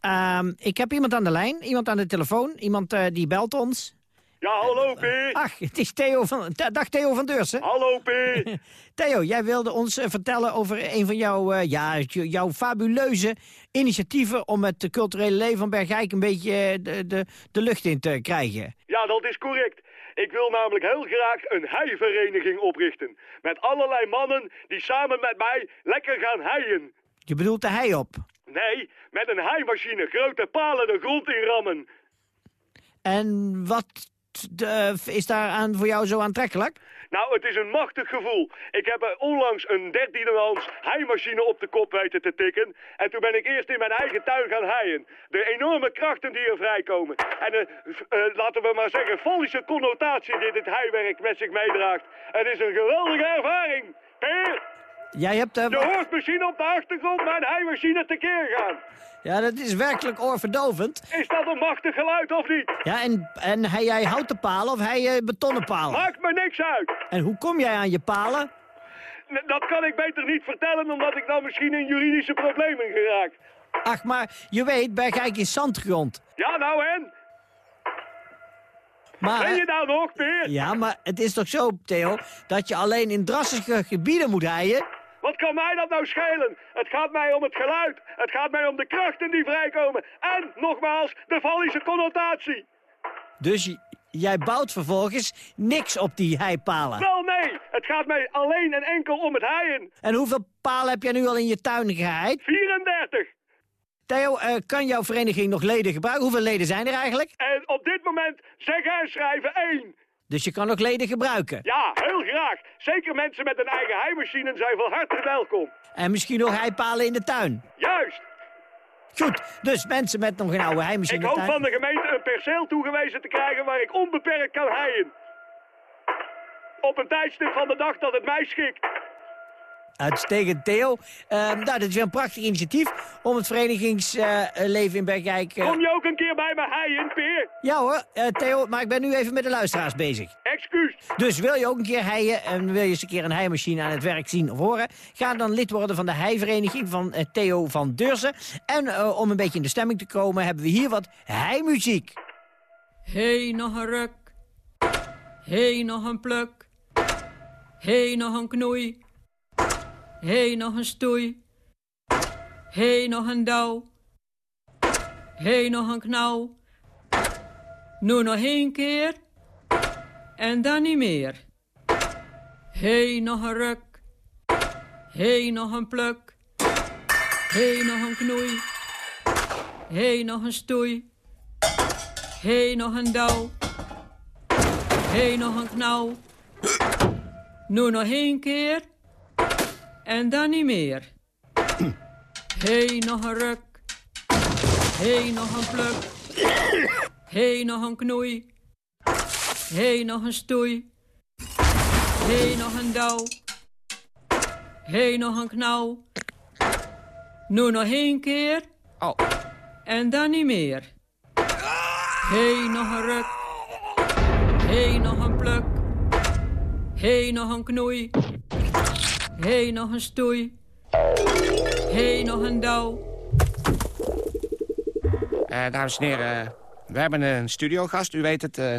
Speaker 11: Ehm, ik heb iemand aan de lijn, iemand aan de telefoon. Iemand eh, die belt ons.
Speaker 12: Ja, hallo P.
Speaker 11: Ach, het is Theo van... Dag Theo van Deursen.
Speaker 12: Hallo P. [LAUGHS]
Speaker 11: Theo, jij wilde ons vertellen over een van jouw, eh, ja, jouw fabuleuze initiatieven... om het culturele leven van Bergijk een beetje de, de, de lucht in te krijgen.
Speaker 12: Ja, dat is correct. Ik wil namelijk heel graag een heivereniging oprichten. Met allerlei mannen die samen met mij lekker gaan heien.
Speaker 11: Je bedoelt de hei op.
Speaker 12: Nee, met een heimachine grote palen de grond in rammen.
Speaker 11: En wat eh, is daaraan voor jou zo aantrekkelijk?
Speaker 12: Nou, het is een machtig gevoel. Ik heb onlangs een dertiendehands heimachine op de kop weten te tikken. En toen ben ik eerst in mijn eigen tuin gaan heien. De enorme krachten die er vrijkomen. En de, eh, laten we maar zeggen, fallische connotatie die dit heiwerk met zich meedraagt. Het is een geweldige ervaring. Peer,
Speaker 11: Jij hebt... eh,
Speaker 12: je hoort misschien op de achtergrond mijn heimachine tekeer gaan.
Speaker 11: ja, dat is werkelijk oorverdovend.
Speaker 12: Is dat een machtig geluid of niet?
Speaker 11: Ja, en, en hij jij houten palen of hij eh, betonnen palen?
Speaker 12: Maakt me niks uit.
Speaker 11: En hoe kom jij aan je palen?
Speaker 12: N- Dat kan ik beter niet vertellen, omdat ik dan misschien in juridische problemen geraak.
Speaker 11: Ach, maar je weet, Bergijk is zandgrond.
Speaker 12: Ja, nou en?
Speaker 11: Maar,
Speaker 12: Ben je nou nog, Peer?
Speaker 11: Ja, maar het is toch zo, Theo, dat je alleen in drassige gebieden moet heien?
Speaker 12: Wat kan mij dat nou schelen? Het gaat mij om het geluid. Het gaat mij om de krachten die vrijkomen. En, nogmaals, de fallische connotatie.
Speaker 11: Dus jij bouwt vervolgens niks op die heipalen.
Speaker 12: Wel nee, het gaat mij alleen en enkel om het heien.
Speaker 11: En hoeveel palen heb jij nu al in je tuin geheid?
Speaker 12: 34.
Speaker 11: Theo, eh, kan jouw vereniging nog leden gebruiken? Hoeveel leden zijn er eigenlijk?
Speaker 12: En op dit moment zeggen en schrijven één.
Speaker 11: Dus je kan nog leden gebruiken.
Speaker 12: Ja, heel graag. Zeker mensen met een eigen heimachine zijn van harte welkom.
Speaker 11: En misschien nog heipalen in de tuin.
Speaker 12: Juist.
Speaker 11: Goed, dus mensen met nog een oude heimachine
Speaker 12: Ik hoop
Speaker 11: tuin.
Speaker 12: van de gemeente een perceel toegewezen te krijgen waar ik onbeperkt kan heien. Op een tijdstip van de dag dat het mij schikt.
Speaker 11: Uitstekend, Theo. Ehm, nou, dit is weer een prachtig initiatief om het verenigingsleven in Bergijk... eh,
Speaker 12: Kom je ook een keer bij me heien, Peer?
Speaker 11: Ja hoor, eh, Theo, maar ik ben nu even met de luisteraars bezig.
Speaker 12: Excuus.
Speaker 11: Dus wil je ook een keer heien en wil je eens een keer een heimachine aan het werk zien of horen... ga dan lid worden van de heivereniging van eh, Theo van Deurzen. En eh, om een beetje in de stemming te komen hebben we hier wat heimuziek.
Speaker 13: Hey, nog een ruk. Hey, nog een pluk. Hey, nog een knoei. Hey, nog een stoei. Hey, nog een douw. Hey, nog een knauw. Nu nog één keer. En dan niet meer. Hey, nog een ruk. Hey, nog een pluk. Hey, nog een knoei. Hey, nog een stoei. Hey, nog een douw. Hey, nog een knauw. Nu nog één keer. En dan niet meer. Hey, nog een ruk. Hey, nog een pluk. Hey, nog een knoei. Hey, nog een stoei. Hey, nog een douw. Hey, nog een knauw. Nu nog één keer.
Speaker 10: Oh.
Speaker 13: En dan niet meer. Hey, nog een ruk. Hey, nog een pluk. Hey, nog een knoei. Hey, nog een stoei. Hey, nog een douw.
Speaker 10: Eh, dames en heren, we hebben een studiogast. U weet het, eh,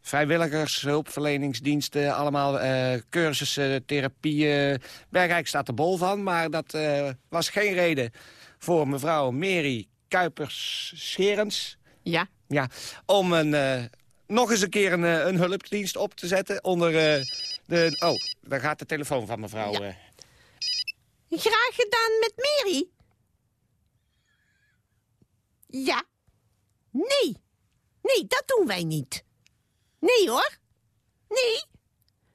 Speaker 10: vrijwilligers, hulpverleningsdiensten, allemaal eh, cursussen, therapieën. Bergrijk staat er bol van, maar dat eh, was geen reden voor mevrouw Mary Kuipers-Scherens...
Speaker 14: Ja.
Speaker 10: Ja, om een, eh, nog eens een keer een, eh, een hulpdienst op te zetten onder eh, de... Oh, daar gaat de telefoon van mevrouw. eh.
Speaker 14: Graag gedaan met Mary. Ja. Nee. Nee, dat doen wij niet. Nee hoor. Nee.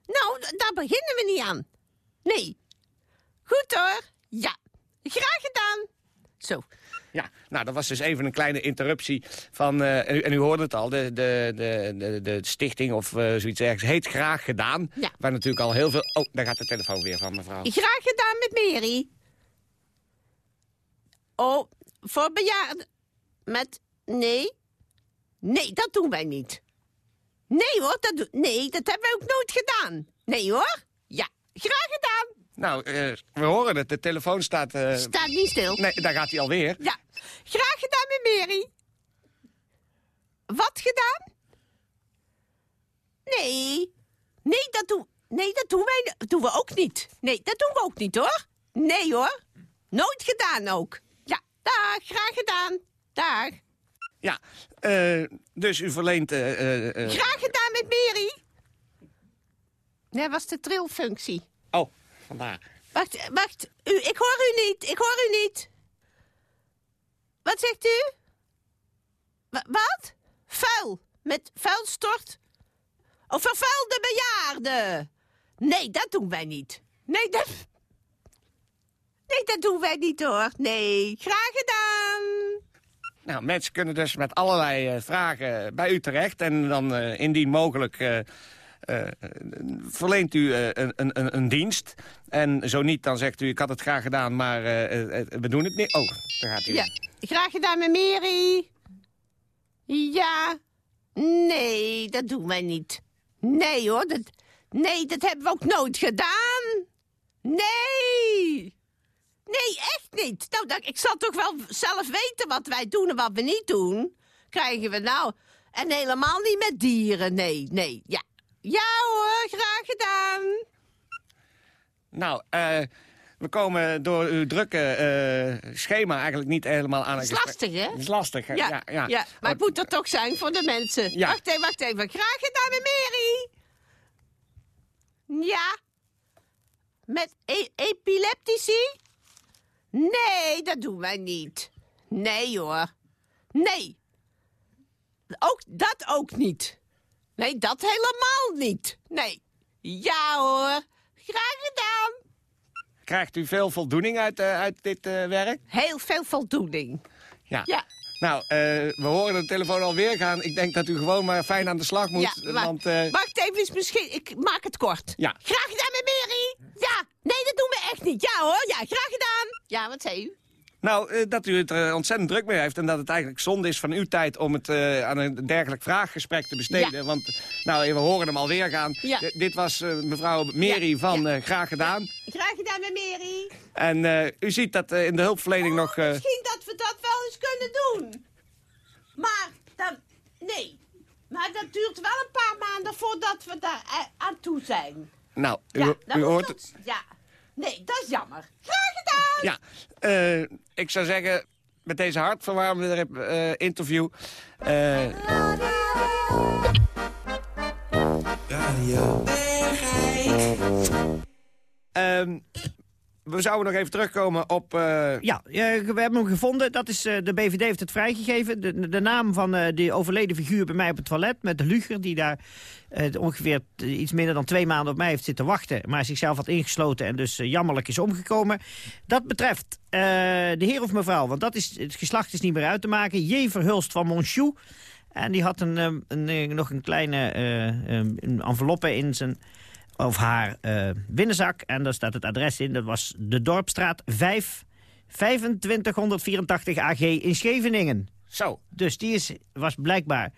Speaker 14: Nou, daar beginnen we niet aan. Nee. Goed hoor. Ja. Graag gedaan. Zo.
Speaker 10: Ja, nou, dat was dus even een kleine interruptie van... eh, en, u, en u hoorde het al, de, de, de, de, de stichting of eh, zoiets ergens heet Graag Gedaan.
Speaker 14: Ja.
Speaker 10: Waar natuurlijk al heel veel... Oh, daar gaat de telefoon weer van mevrouw.
Speaker 14: Graag gedaan met Mary. Oh, voor bejaarden. Met. Nee. Nee, dat doen wij niet. Nee hoor, dat, nee, dat hebben wij ook nooit gedaan. Nee hoor. Ja, graag gedaan.
Speaker 10: Nou, eh, we horen het, de telefoon staat... eh,
Speaker 14: Staat niet stil.
Speaker 10: Nee, daar gaat hij alweer.
Speaker 14: Ja, graag gedaan met Mary. Wat gedaan? Nee. Nee, dat doen, nee, dat doen wij doen we ook niet. Nee, dat doen we ook niet hoor. Nee hoor. Nooit gedaan ook. Ja, dag, graag gedaan. Dag.
Speaker 10: Ja, eh, dus u verleent...
Speaker 14: Graag gedaan met Mary. Dat was de trilfunctie.
Speaker 10: Oh,
Speaker 14: Wacht, wacht. U, ik hoor u niet. Ik hoor u niet. Wat zegt u? Wa- wat? Vuil. Met vuilstort? Of vervuilde bejaarden? Nee, dat doen wij niet. Nee, dat... Nee, dat doen wij niet hoor. Nee, graag gedaan.
Speaker 10: Nou, mensen kunnen dus met allerlei eh, vragen bij u terecht. En dan eh, indien mogelijk eh, verleent u eh, een, een, een dienst. En zo niet, dan zegt u, ik had het graag gedaan, maar eh, eh, we doen het niet. Oh, daar gaat u.
Speaker 14: Ja, graag gedaan met Mary. Ja. Nee, dat doen wij niet. Nee hoor, dat, nee, dat hebben we ook nooit gedaan. Nee. Nee, echt niet. Nou, dat, ik zal toch wel zelf weten wat wij doen en wat we niet doen. Krijgen we nou. En helemaal niet met dieren, nee, nee. Ja, ja hoor, graag gedaan.
Speaker 10: Nou, eh, we komen door uw drukke eh, schema eigenlijk niet helemaal aan
Speaker 14: Dat
Speaker 10: een
Speaker 14: is lastig, hè?
Speaker 10: Het is lastig, hè?
Speaker 14: Ja, ja, maar het moet er toch zijn voor de mensen.
Speaker 10: Ja.
Speaker 14: Wacht even, wacht even. Graag gedaan met Mary. Ja. Met e- epileptici? Nee, dat doen wij niet. Nee hoor. Nee. Ook, dat ook niet. Nee, dat helemaal niet. Nee. Ja hoor. Graag gedaan.
Speaker 10: Krijgt u veel voldoening uit, eh, uit dit eh, werk?
Speaker 14: Heel veel voldoening.
Speaker 10: Ja.
Speaker 14: Ja.
Speaker 10: Nou, eh, we horen de telefoon alweer gaan. Ik denk dat u gewoon maar fijn aan de slag moet.
Speaker 14: Ja, wa-
Speaker 10: want, eh,
Speaker 14: Wacht even, eens misschien. Ik maak het kort.
Speaker 10: Ja.
Speaker 14: Graag gedaan met Mary. Ja. Nee, dat doen we echt niet. Ja hoor. Ja, graag gedaan. Ja, wat zei u?
Speaker 10: Nou, eh, dat u het er ontzettend druk mee heeft... en dat het eigenlijk zonde is van uw tijd om het eh, aan een dergelijk vraaggesprek te besteden.
Speaker 14: Ja.
Speaker 10: Want, nou, we horen hem alweer gaan.
Speaker 14: Ja.
Speaker 10: Dit was eh, mevrouw Mary van eh, Graag Gedaan.
Speaker 14: Graag gedaan met Mary.
Speaker 10: En eh, u ziet dat eh, in de hulpverlening nog... eh,
Speaker 14: Misschien dat we dat wel eens kunnen doen. Maar, dan, nee. Maar dat duurt wel een paar maanden voordat we daar eh, aan toe zijn.
Speaker 10: nou, u, u hoort...
Speaker 14: dat- Ja. Nee, dat is jammer. Graag gedaan.
Speaker 10: Ja, eh, ik zou zeggen, met deze hartverwarmende eh, interview... eh,
Speaker 9: Radio
Speaker 10: Ehm, we zouden nog even terugkomen op... eh,
Speaker 11: Ja, eh, we hebben hem gevonden. Dat is, eh, de BVD heeft het vrijgegeven. De, de naam van eh die overleden figuur bij mij op het toilet... met de Luger, die daar ongeveer iets minder dan twee maanden op mij heeft zitten wachten... maar zichzelf had ingesloten en dus jammerlijk is omgekomen. Dat betreft de heer of mevrouw, want dat is, het geslacht is niet meer uit te maken... J. Verhulst van Monchou. En die had een, een, nog een kleine enveloppe in zijn of haar eh, binnenzak. En daar staat het adres in. Dat was de Dorpstraat 5, 2584 AG in Scheveningen.
Speaker 10: Zo.
Speaker 11: Dus die is, was blijkbaar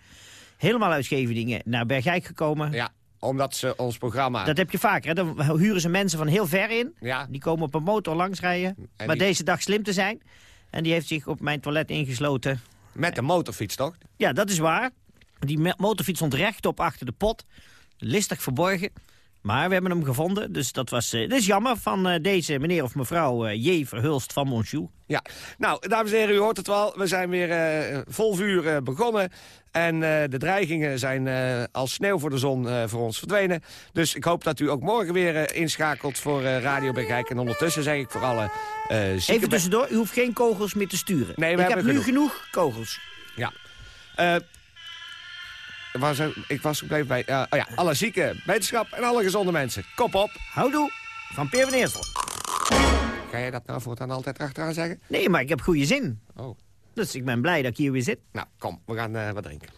Speaker 11: helemaal uit Scheveningen naar Bergijk gekomen.
Speaker 10: Ja, omdat ze ons programma...
Speaker 11: Dat heb je vaker. Hè? Dan huren ze mensen van heel ver in.
Speaker 10: Ja.
Speaker 11: Die komen op een motor langsrijden.
Speaker 10: En
Speaker 11: maar
Speaker 10: die-
Speaker 11: deze dag slim te zijn. En die heeft zich op mijn toilet ingesloten.
Speaker 10: Met de motorfiets, toch?
Speaker 11: Ja, dat is waar. Die motorfiets stond rechtop achter de pot. Listig verborgen. Maar we hebben hem gevonden, dus dat was... eh, dat is jammer van eh, deze meneer of mevrouw eh, J. Verhulst van Monchou.
Speaker 10: Ja, nou, dames en heren, u hoort het wel. We zijn weer vol vuur begonnen. En de dreigingen zijn als sneeuw voor de zon voor ons verdwenen. Dus ik hoop dat u ook morgen weer inschakelt voor Radio Bergijk. En ondertussen zeg ik voor alle
Speaker 11: Even tussendoor, u hoeft geen kogels meer te sturen.
Speaker 10: Nee, we
Speaker 11: Ik heb
Speaker 10: hebben
Speaker 11: nu
Speaker 10: genoeg.
Speaker 11: kogels.
Speaker 10: Ja. Ik was gebleven bij... eh, oh ja, alle zieke wetenschap en alle gezonde mensen. Kop op.
Speaker 11: Houdoe, van Peer van Eersel.
Speaker 10: Ga jij dat nou voortaan altijd achteraan zeggen?
Speaker 11: Nee, maar ik heb goede zin.
Speaker 10: Oh.
Speaker 11: Dus ik ben blij dat ik hier weer zit.
Speaker 10: Nou, kom, we gaan eh, wat drinken.